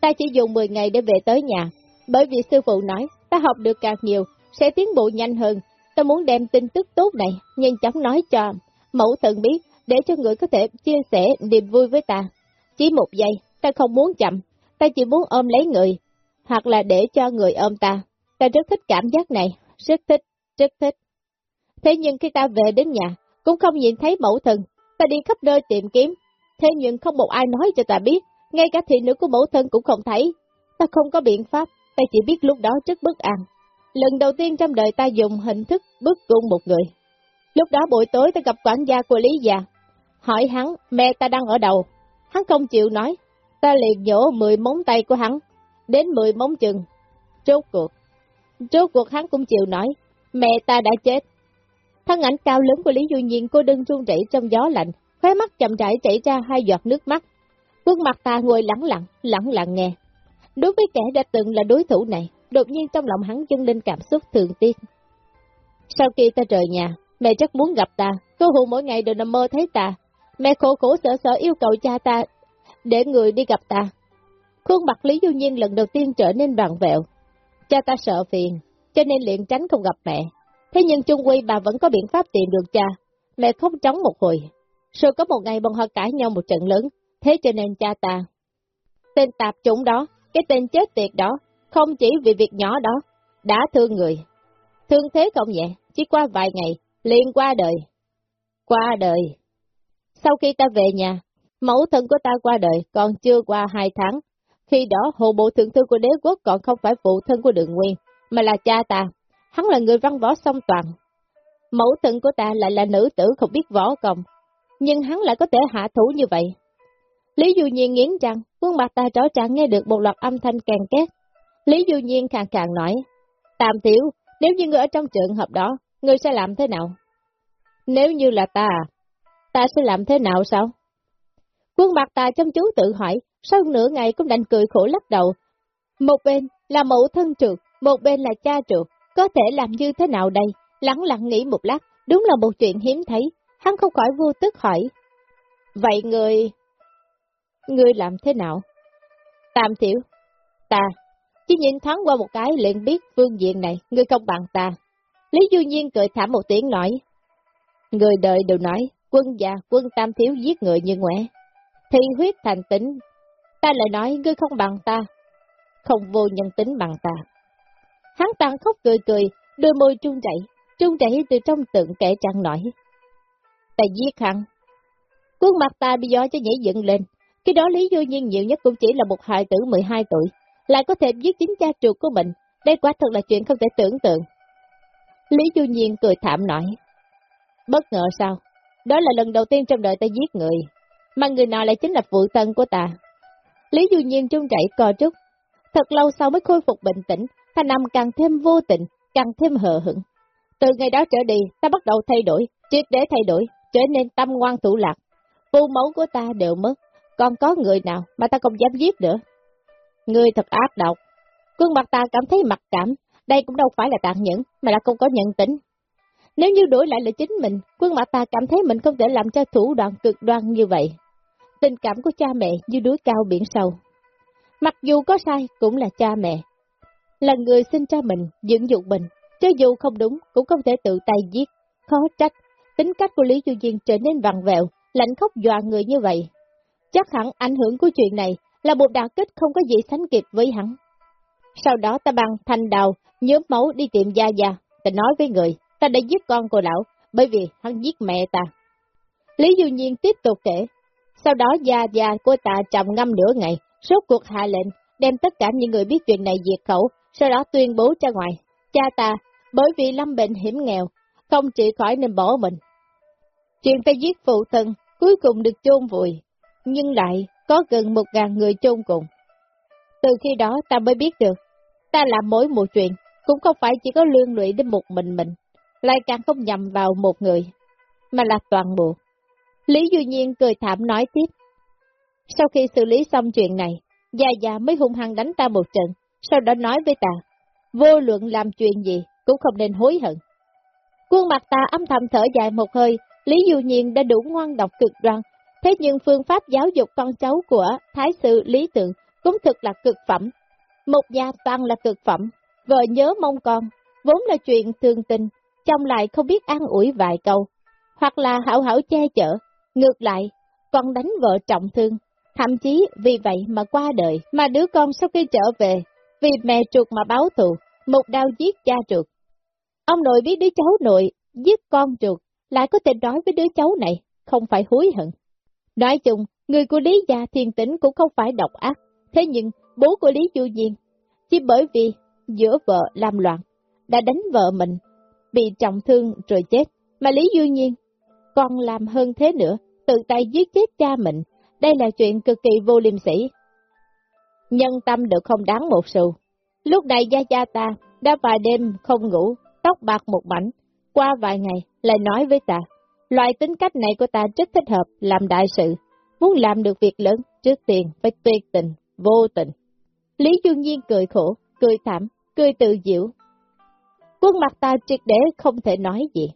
Ta chỉ dùng 10 ngày để về tới nhà, bởi vì sư phụ nói, ta học được càng nhiều, sẽ tiến bộ nhanh hơn. Ta muốn đem tin tức tốt này, nhanh chóng nói cho mẫu thân biết, để cho người có thể chia sẻ niềm vui với ta. Chỉ một giây, ta không muốn chậm, ta chỉ muốn ôm lấy người, hoặc là để cho người ôm ta. Ta rất thích cảm giác này, rất thích, rất thích. Thế nhưng khi ta về đến nhà, cũng không nhìn thấy mẫu thân, ta đi khắp nơi tìm kiếm, thế nhưng không một ai nói cho ta biết, ngay cả thị nữ của mẫu thân cũng không thấy. Ta không có biện pháp, ta chỉ biết lúc đó rất bất an. Lần đầu tiên trong đời ta dùng hình thức bức cung một người. Lúc đó buổi tối ta gặp quản gia của Lý Già, hỏi hắn mẹ ta đang ở đâu. Hắn không chịu nói, ta liền nhổ 10 móng tay của hắn, đến 10 móng chừng. Rốt cuộc, rốt cuộc hắn cũng chịu nói, mẹ ta đã chết. Thân ảnh cao lớn của Lý Du Nhiên cô đơn run rẩy trong gió lạnh, khóe mắt chậm rãi chảy ra hai giọt nước mắt. Quân mặt ta ngồi lặng lặng, lặng lặng nghe. Đối với kẻ đã từng là đối thủ này, đột nhiên trong lòng hắn dâng lên cảm xúc thường tiếc. Sau khi ta rời nhà, mẹ chắc muốn gặp ta, cô hội mỗi ngày đều nằm mơ thấy ta. Mẹ khổ khổ sợ sợ yêu cầu cha ta để người đi gặp ta. Khuôn mặt Lý Du Nhiên lần đầu tiên trở nên vàng vẹo. Cha ta sợ phiền, cho nên liền tránh không gặp mẹ. Thế nhưng chung quy bà vẫn có biện pháp tìm được cha. Mẹ không trống một hồi. Rồi có một ngày bọn họ cãi nhau một trận lớn, thế cho nên cha ta. Tên tạp chủng đó, cái tên chết tiệt đó, không chỉ vì việc nhỏ đó, đã thương người. Thương thế không nhẹ, chỉ qua vài ngày, liền qua đời. Qua đời. Sau khi ta về nhà, mẫu thân của ta qua đời còn chưa qua hai tháng. Khi đó, hồ bộ thượng thư của đế quốc còn không phải phụ thân của đường nguyên, mà là cha ta. Hắn là người văn võ song toàn. Mẫu thân của ta lại là nữ tử không biết võ công, nhưng hắn lại có thể hạ thủ như vậy. Lý Du Nhiên nghiến răng, khuôn mặt ta rõ ràng nghe được một loạt âm thanh càng két. Lý Du Nhiên càng càng nói, Tạm tiểu, nếu như người ở trong trường hợp đó, người sẽ làm thế nào? Nếu như là ta, ta sẽ làm thế nào sao? Quân mặt ta chăm chú tự hỏi, sau nửa ngày cũng đành cười khổ lắc đầu. Một bên là mẫu thân trượt, một bên là cha trượt, có thể làm như thế nào đây? Lắng lặng nghĩ một lát, đúng là một chuyện hiếm thấy, hắn không khỏi vô tức hỏi. Vậy người... Người làm thế nào? Tam tiểu, ta, chỉ nhìn thoáng qua một cái liền biết phương diện này, người không bằng ta. Lý Du Nhiên cười thảm một tiếng nói. Người đời đều nói, quân già, quân tam thiếu giết người như ngoẻ. Thì huyết thành tính, ta lại nói ngươi không bằng ta, không vô nhân tính bằng ta. Hắn tăng khóc cười cười, đôi môi trung chảy, trung chảy từ trong tượng kẻ chẳng nổi. Ta giết hắn. Quân mặt ta bị gió cho nhảy dựng lên, khi đó Lý Du Nhiên nhiều nhất cũng chỉ là một hài tử 12 tuổi, lại có thể giết chính cha ruột của mình, đây quả thật là chuyện không thể tưởng tượng. Lý Du Nhiên cười thảm nói, bất ngờ sao, đó là lần đầu tiên trong đời ta giết người, mà người nào lại chính là phụ thân của ta. Lý Du Nhiên trung chảy co trúc, thật lâu sau mới khôi phục bình tĩnh, ta nằm càng thêm vô tình, càng thêm hờ hững. Từ ngày đó trở đi, ta bắt đầu thay đổi, triệt để thay đổi, trở nên tâm ngoan thủ lạc. Phụ mẫu của ta đều mất, còn có người nào mà ta không dám giết nữa ngươi thật ác độc. Quân mặt ta cảm thấy mặc cảm, đây cũng đâu phải là tàn nhẫn, mà là không có nhận tính. Nếu như đổi lại là chính mình, quân mặt ta cảm thấy mình không thể làm cho thủ đoạn cực đoan như vậy. Tình cảm của cha mẹ như đuối cao biển sâu. Mặc dù có sai, cũng là cha mẹ. Là người sinh cho mình, dưỡng dục mình, cho dù không đúng, cũng không thể tự tay giết. Khó trách, tính cách của Lý Du Duyên trở nên vằn vẹo, lạnh khóc dọa người như vậy. Chắc hẳn ảnh hưởng của chuyện này là một đả kích không có gì sánh kịp với hắn. Sau đó ta bằng thanh đào, nhớ máu đi tìm Gia Gia, ta nói với người, ta đã giết con của lão, bởi vì hắn giết mẹ ta. Lý Du Nhiên tiếp tục kể, sau đó Gia Gia của ta trầm ngâm nửa ngày, suốt cuộc hạ lệnh, đem tất cả những người biết chuyện này diệt khẩu, sau đó tuyên bố ra ngoài. Cha ta, bởi vì lâm bệnh hiểm nghèo, không chỉ khỏi nên bỏ mình. Chuyện ta giết phụ thân, cuối cùng được chôn vùi, nhưng lại có gần một ngàn người chôn cùng. Từ khi đó ta mới biết được, ta làm mỗi một chuyện, cũng không phải chỉ có lương lụy đến một mình mình, lại càng không nhầm vào một người, mà là toàn bộ. Lý Duy Nhiên cười thảm nói tiếp. Sau khi xử lý xong chuyện này, Gia Gia mới hung hăng đánh ta một trận, sau đó nói với ta, vô luận làm chuyện gì cũng không nên hối hận. Quân mặt ta âm thầm thở dài một hơi, Lý Du Nhiên đã đủ ngoan độc cực đoan, Thế nhưng phương pháp giáo dục con cháu của Thái sư Lý Tượng cũng thực là cực phẩm. Một gia toàn là cực phẩm, vợ nhớ mong con, vốn là chuyện thương tình, chồng lại không biết an ủi vài câu, hoặc là hảo hảo che chở, ngược lại, con đánh vợ trọng thương, thậm chí vì vậy mà qua đời, mà đứa con sau khi trở về, vì mẹ chuột mà báo thù, một đau giết cha chuột. Ông nội biết đứa cháu nội giết con chuột, lại có thể nói với đứa cháu này, không phải hối hận. Nói chung, người của Lý Gia thiên tĩnh cũng không phải độc ác, thế nhưng bố của Lý Du Nhiên, chỉ bởi vì giữa vợ làm loạn, đã đánh vợ mình, bị trọng thương rồi chết, mà Lý Du Nhiên còn làm hơn thế nữa, tự tay giết chết cha mình, đây là chuyện cực kỳ vô liêm sỉ. Nhân tâm được không đáng một xu. Lúc này gia gia ta đã vài đêm không ngủ, tóc bạc một mảnh, qua vài ngày lại nói với ta, loại tính cách này của ta rất thích hợp làm đại sự, muốn làm được việc lớn, trước tiên phải tuyệt tình, vô tình. Lý Dương Nhiên cười khổ, cười thảm, cười tự diệu. Quân mặt ta triệt để không thể nói gì.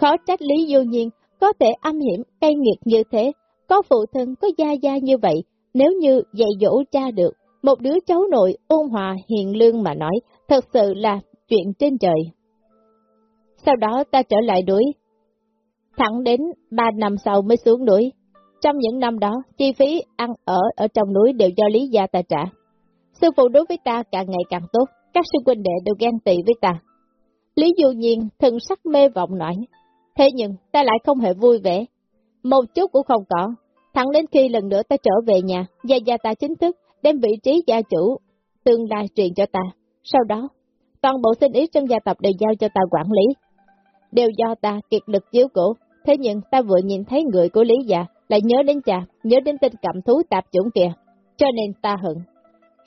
Khó trách Lý Dương Nhiên có thể âm hiểm, cay nghiệt như thế, có phụ thân, có gia gia như vậy, nếu như dạy dỗ cha được, một đứa cháu nội ôn hòa hiền lương mà nói, thật sự là chuyện trên trời. Sau đó ta trở lại đuổi, thẳng đến ba năm sau mới xuống núi. Trong những năm đó, chi phí ăn ở ở trong núi đều do Lý Gia ta trả. Sư phụ đối với ta càng ngày càng tốt, các sư huynh đệ đều ghen tị với ta. Lý Du Nhiên thần sắc mê vọng nói, thế nhưng ta lại không hề vui vẻ, một chút cũng không có. Thẳng đến khi lần nữa ta trở về nhà, gia gia ta chính thức đem vị trí gia chủ tương lai truyền cho ta. Sau đó, toàn bộ sinh ý trong gia tộc đều giao cho ta quản lý. Đều do ta kiệt lực chiếu cổ, thế nhưng ta vừa nhìn thấy người của Lý Dạ, lại nhớ đến cha, nhớ đến tên cảm thú tạp chủng kìa, cho nên ta hận.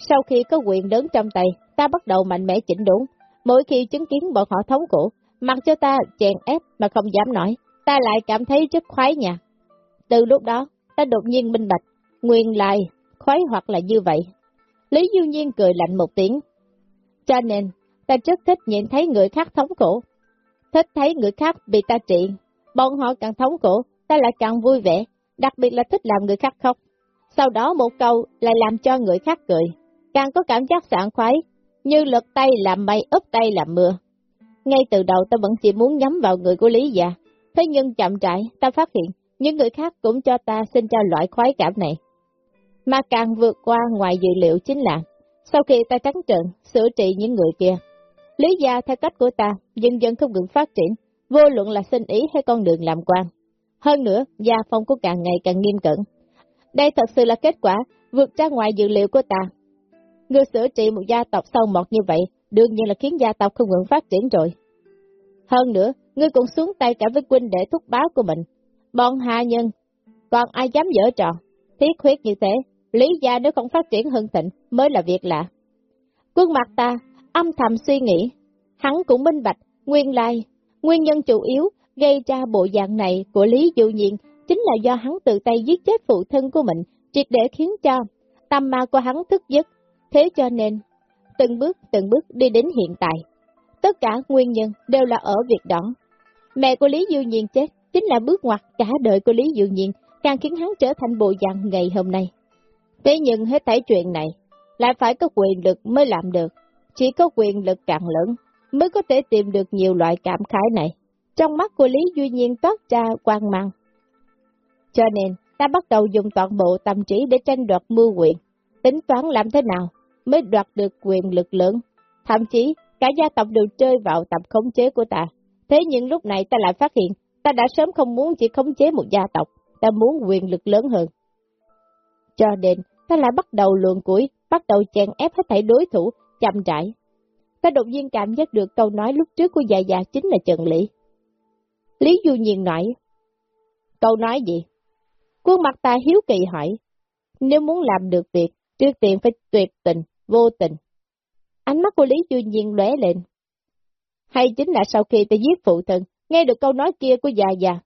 Sau khi có quyền lớn trong tay, ta bắt đầu mạnh mẽ chỉnh đốn. Mỗi khi chứng kiến bọn họ thống cổ, mặc cho ta chèn ép mà không dám nói, ta lại cảm thấy rất khoái nhà. Từ lúc đó, ta đột nhiên minh bạch, nguyên lại, khoái hoặc là như vậy. Lý Du Nhiên cười lạnh một tiếng. Cho nên, ta rất thích nhìn thấy người khác thống khổ. Thích thấy người khác bị ta trị. Bọn họ càng thống khổ, ta lại càng vui vẻ, đặc biệt là thích làm người khác khóc. Sau đó một câu lại làm cho người khác cười, càng có cảm giác sảng khoái, như lật tay làm mây úp tay làm mưa. Ngay từ đầu ta vẫn chỉ muốn nhắm vào người của Lý già, thế nhưng chậm rãi ta phát hiện, những người khác cũng cho ta sinh ra loại khoái cảm này. Mà càng vượt qua ngoài dự liệu chính là, sau khi ta trắng trợn, sửa trị những người kia, Lý Gia theo cách của ta dần dần không ngừng phát triển, vô luận là sinh ý hay con đường làm quan. Hơn nữa, gia phong của càng ngày càng nghiêm cẩn. Đây thật sự là kết quả vượt ra ngoài dự liệu của ta. Người sửa trị một gia tộc sâu mọt như vậy, đương nhiên là khiến gia tộc không ngừng phát triển rồi. Hơn nữa, ngươi cũng xuống tay cả với quân để thúc báo của mình. Bọn hạ nhân, còn ai dám dở trò, thiết khuyết như thế, lý gia nếu không phát triển hưng thịnh mới là việc lạ. Quân mặt ta, âm thầm suy nghĩ, hắn cũng minh bạch, nguyên lai, nguyên nhân chủ yếu gây ra bộ dạng này của Lý Dụ Nhiên chính là do hắn tự tay giết chết phụ thân của mình, triệt để khiến cho tâm ma của hắn thức giấc. Thế cho nên, từng bước từng bước đi đến hiện tại. Tất cả nguyên nhân đều là ở việc đó. Mẹ của Lý Dụ Nhiên chết chính là bước ngoặt cả đời của Lý Dụ Nhiên, càng khiến hắn trở thành bộ dạng ngày hôm nay. Thế nhưng hết thảy chuyện này, lại phải có quyền lực mới làm được. Chỉ có quyền lực càng lớn, mới có thể tìm được nhiều loại cảm khái này. Trong mắt của Lý Duy Nhiên toát ra quang mang. Cho nên, ta bắt đầu dùng toàn bộ tâm trí để tranh đoạt mưu quyền, tính toán làm thế nào mới đoạt được quyền lực lớn. Thậm chí, cả gia tộc đều chơi vào tập khống chế của ta. Thế nhưng lúc này ta lại phát hiện, ta đã sớm không muốn chỉ khống chế một gia tộc, ta muốn quyền lực lớn hơn. Cho nên, ta lại bắt đầu luồn củi, bắt đầu chèn ép hết thảy đối thủ, chậm rãi. Ta đột nhiên cảm giác được câu nói lúc trước của già già chính là Trần Lý. Lý Du Nhiên nói, câu nói gì? Quân mặt ta hiếu kỳ hỏi, nếu muốn làm được việc, trước tiên phải tuyệt tình, vô tình. Ánh mắt của Lý Du Nhiên lóe lên. Hay chính là sau khi ta giết phụ thân, nghe được câu nói kia của già già,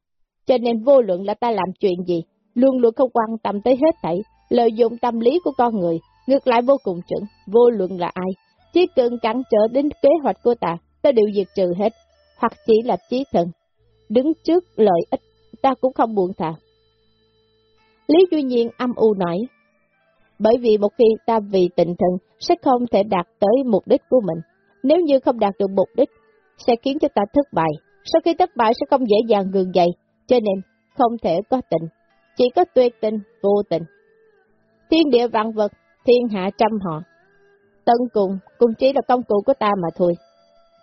cho nên vô luận là ta làm chuyện gì, luôn luôn không quan tâm tới hết thảy, lợi dụng tâm lý của con người, ngược lại vô cùng chuẩn, vô luận là ai, chỉ cần cản trở đến kế hoạch của ta, ta đều diệt trừ hết, hoặc chỉ là trí thần. Đứng trước lợi ích, ta cũng không buồn thà. Lý Duy Nhiên âm u nói, bởi vì một khi ta vì tình thần sẽ không thể đạt tới mục đích của mình, nếu như không đạt được mục đích, sẽ khiến cho ta thất bại, sau khi thất bại sẽ không dễ dàng gường dậy, cho nên không thể có tình, chỉ có tuyệt tình, vô tình. Thiên địa vạn vật, thiên hạ trăm họ, Tân cùng, cũng chỉ là công cụ của ta mà thôi.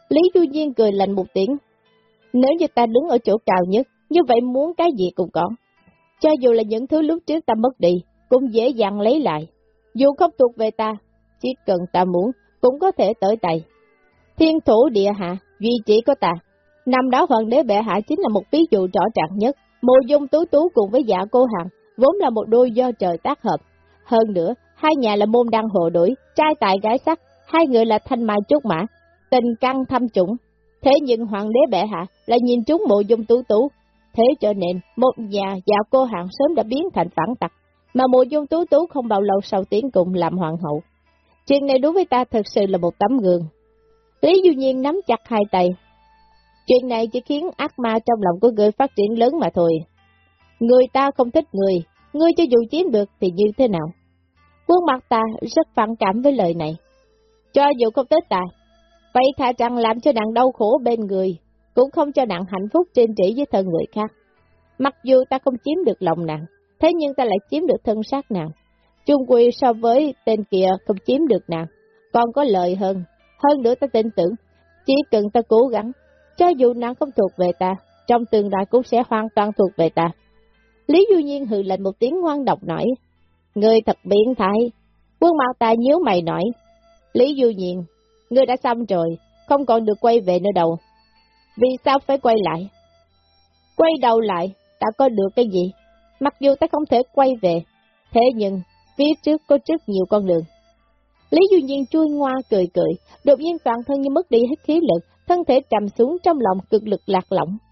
Lý Du Nhiên cười lạnh một tiếng. Nếu như ta đứng ở chỗ cao nhất, như vậy muốn cái gì cũng có. Cho dù là những thứ lúc trước ta mất đi, cũng dễ dàng lấy lại. Dù không thuộc về ta, chỉ cần ta muốn, cũng có thể tới tay. Thiên thủ địa hạ, duy chỉ có ta. Năm đó hoàng đế bệ hạ chính là một ví dụ rõ ràng nhất. Mộ dung tú tú cùng với dạ cô hàng, vốn là một đôi do trời tác hợp. Hơn nữa, hai nhà là môn đăng hộ đuổi, trai tài gái sắc, hai người là thanh mai trúc mã, tình căng thâm trũng. Thế nhưng hoàng đế bệ hạ lại nhìn trúng mộ dung tú tú. Thế cho nên, một nhà giàu cô hạng sớm đã biến thành phản tặc, mà mộ dung tú tú không bao lâu sau tiến cùng làm hoàng hậu. Chuyện này đối với ta thật sự là một tấm gương. Lý Du Nhiên nắm chặt hai tay. Chuyện này chỉ khiến ác ma trong lòng của người phát triển lớn mà thôi. Người ta không thích người, người cho dù chiếm được thì như thế nào? Quân mặt ta rất phản cảm với lời này. Cho dù không tới ta, vậy thà rằng làm cho nàng đau khổ bên người, cũng không cho nàng hạnh phúc trên trĩ với thân người khác. Mặc dù ta không chiếm được lòng nàng, thế nhưng ta lại chiếm được thân xác nàng. Trung quy so với tên kia không chiếm được nàng, còn có lợi hơn. Hơn nữa ta tin tưởng, chỉ cần ta cố gắng, cho dù nàng không thuộc về ta, trong tương lai cũng sẽ hoàn toàn thuộc về ta. Lý Du Nhiên hừ lệnh một tiếng ngoan độc nổi ngươi thật biến thái. Quân mặt ta nhíu mày nói, Lý Du Nhiên, ngươi đã xong rồi, không còn được quay về nữa đâu. Vì sao phải quay lại? Quay đầu lại, ta có được cái gì? Mặc dù ta không thể quay về, thế nhưng, phía trước có rất nhiều con đường. Lý Du Nhiên chui ngoa cười cười, đột nhiên toàn thân như mất đi hết khí lực, thân thể trầm xuống trong lòng cực lực lạc lỏng.